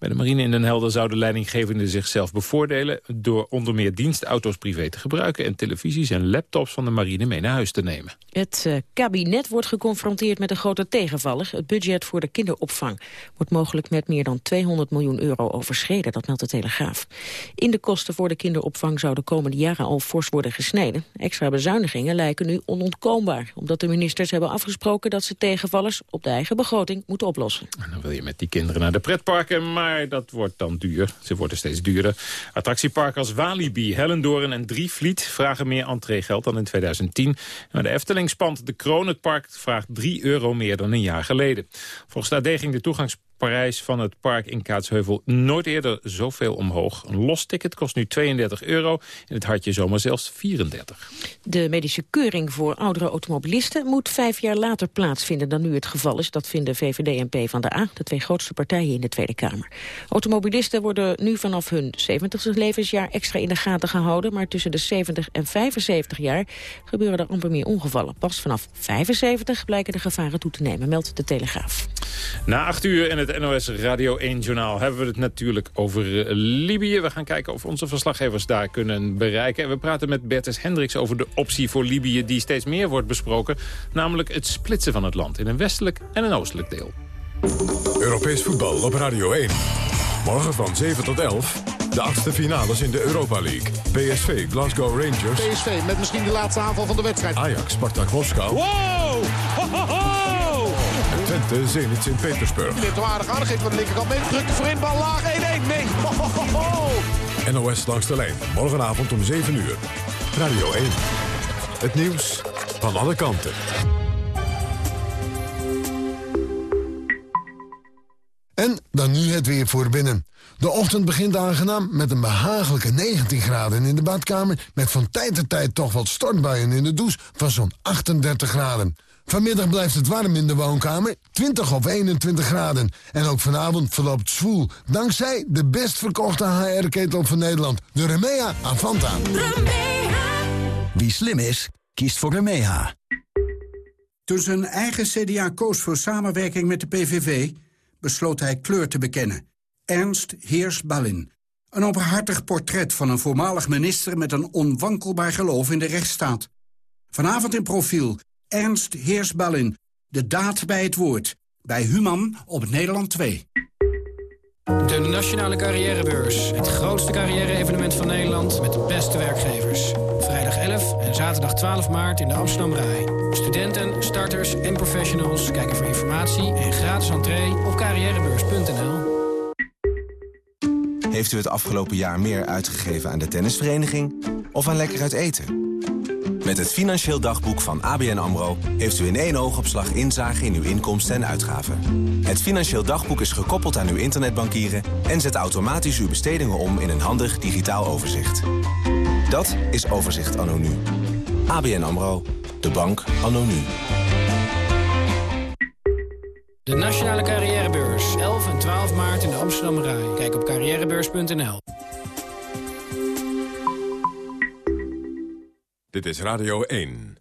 Bij de marine in Den Helder zouden leidinggevenden zichzelf bevoordelen... door onder meer dienstauto's privé te gebruiken... en televisies en laptops van de marine mee naar huis te nemen. Het uh, kabinet wordt geconfronteerd met een grote tegenvaller. Het budget voor de kinderopvang wordt mogelijk met meer dan 200 miljoen euro overschreden. Dat meldt de Telegraaf. In de kosten voor de kinderopvang zou de komende jaren al fors worden gesneden. Extra bezuinigingen lijken nu onontkoombaar. Omdat de ministers hebben afgesproken dat ze tegenvallers op de eigen begroting moeten oplossen. En dan wil je met die kinderen naar de pretparken... maar maar dat wordt dan duur. Ze worden steeds duurder. Attractieparken als Walibi, Hellendoorn en Drievliet vragen meer entreegeld dan in 2010. Maar de Efteling spant de kroon. Vraagt 3 euro meer dan een jaar geleden. Volgens de AD ging de toegangs prijs van het park in Kaatsheuvel nooit eerder zoveel omhoog. Een los ticket kost nu 32 euro, in het hartje zomaar zelfs 34. De medische keuring voor oudere automobilisten moet vijf jaar later plaatsvinden dan nu het geval is. Dat vinden VVD en P van de A, de twee grootste partijen in de Tweede Kamer. Automobilisten worden nu vanaf hun 70ste levensjaar extra in de gaten gehouden, maar tussen de 70 en 75 jaar gebeuren er amper meer ongevallen. Pas vanaf 75 blijken de gevaren toe te nemen, meldt de Telegraaf. Na acht uur en het NOS Radio 1-journaal hebben we het natuurlijk over eh, Libië. We gaan kijken of onze verslaggevers daar kunnen bereiken. En we praten met Bertus Hendricks over de optie voor Libië... die steeds meer wordt besproken, namelijk het splitsen van het land... in een westelijk en een oostelijk deel. Europees voetbal op Radio 1. Morgen van 7 tot 11. De achtste finales in de Europa League. PSV, Glasgow Rangers. PSV met misschien de laatste aanval van de wedstrijd. Ajax, Spartak Moskou. Wow! Ho, ho, ho! En Twente, Zenit Sint-Petersburg. Die heeft hem aardig aangegeven van de linkerkant. Mee drukte voorin, bal laag, 1-1. Nee. Ho, ho, ho, NOS langs de lijn. Morgenavond om 7 uur. Radio 1. Het nieuws van alle kanten. En dan nu het weer voor binnen. De ochtend begint aangenaam met een behagelijke 19 graden in de badkamer... met van tijd tot tijd toch wat stortbuien in de douche van zo'n 38 graden. Vanmiddag blijft het warm in de woonkamer, 20 of 21 graden. En ook vanavond verloopt zwoel, dankzij de best verkochte HR-ketel van Nederland... de Remea Avanta. Remea. Wie slim is, kiest voor Remea. Toen zijn eigen CDA koos voor samenwerking met de PVV besloot hij kleur te bekennen. Ernst Heers-Ballin. Een openhartig portret van een voormalig minister... met een onwankelbaar geloof in de rechtsstaat. Vanavond in profiel Ernst Heers-Ballin. De daad bij het woord. Bij Human op Nederland 2. De Nationale Carrièrebeurs. Het grootste carrière-evenement van Nederland met de beste werkgevers. Vrijdag 11 en zaterdag 12 maart in de Amsterdam Rai. Studenten, starters en professionals kijken voor informatie en gratis entree op carrièrebeurs.nl. Heeft u het afgelopen jaar meer uitgegeven aan de tennisvereniging of aan lekker uit eten? Met het Financieel Dagboek van ABN AMRO... heeft u in één oogopslag inzage in uw inkomsten en uitgaven. Het Financieel Dagboek is gekoppeld aan uw internetbankieren... en zet automatisch uw bestedingen om in een handig digitaal overzicht. Dat is Overzicht anno nu. ABN AMRO. De bank anno nu. De Nationale Carrièrebeurs. 11 en 12 maart in de Amsterdam Rai. Kijk op carrièrebeurs.nl. Dit is Radio 1.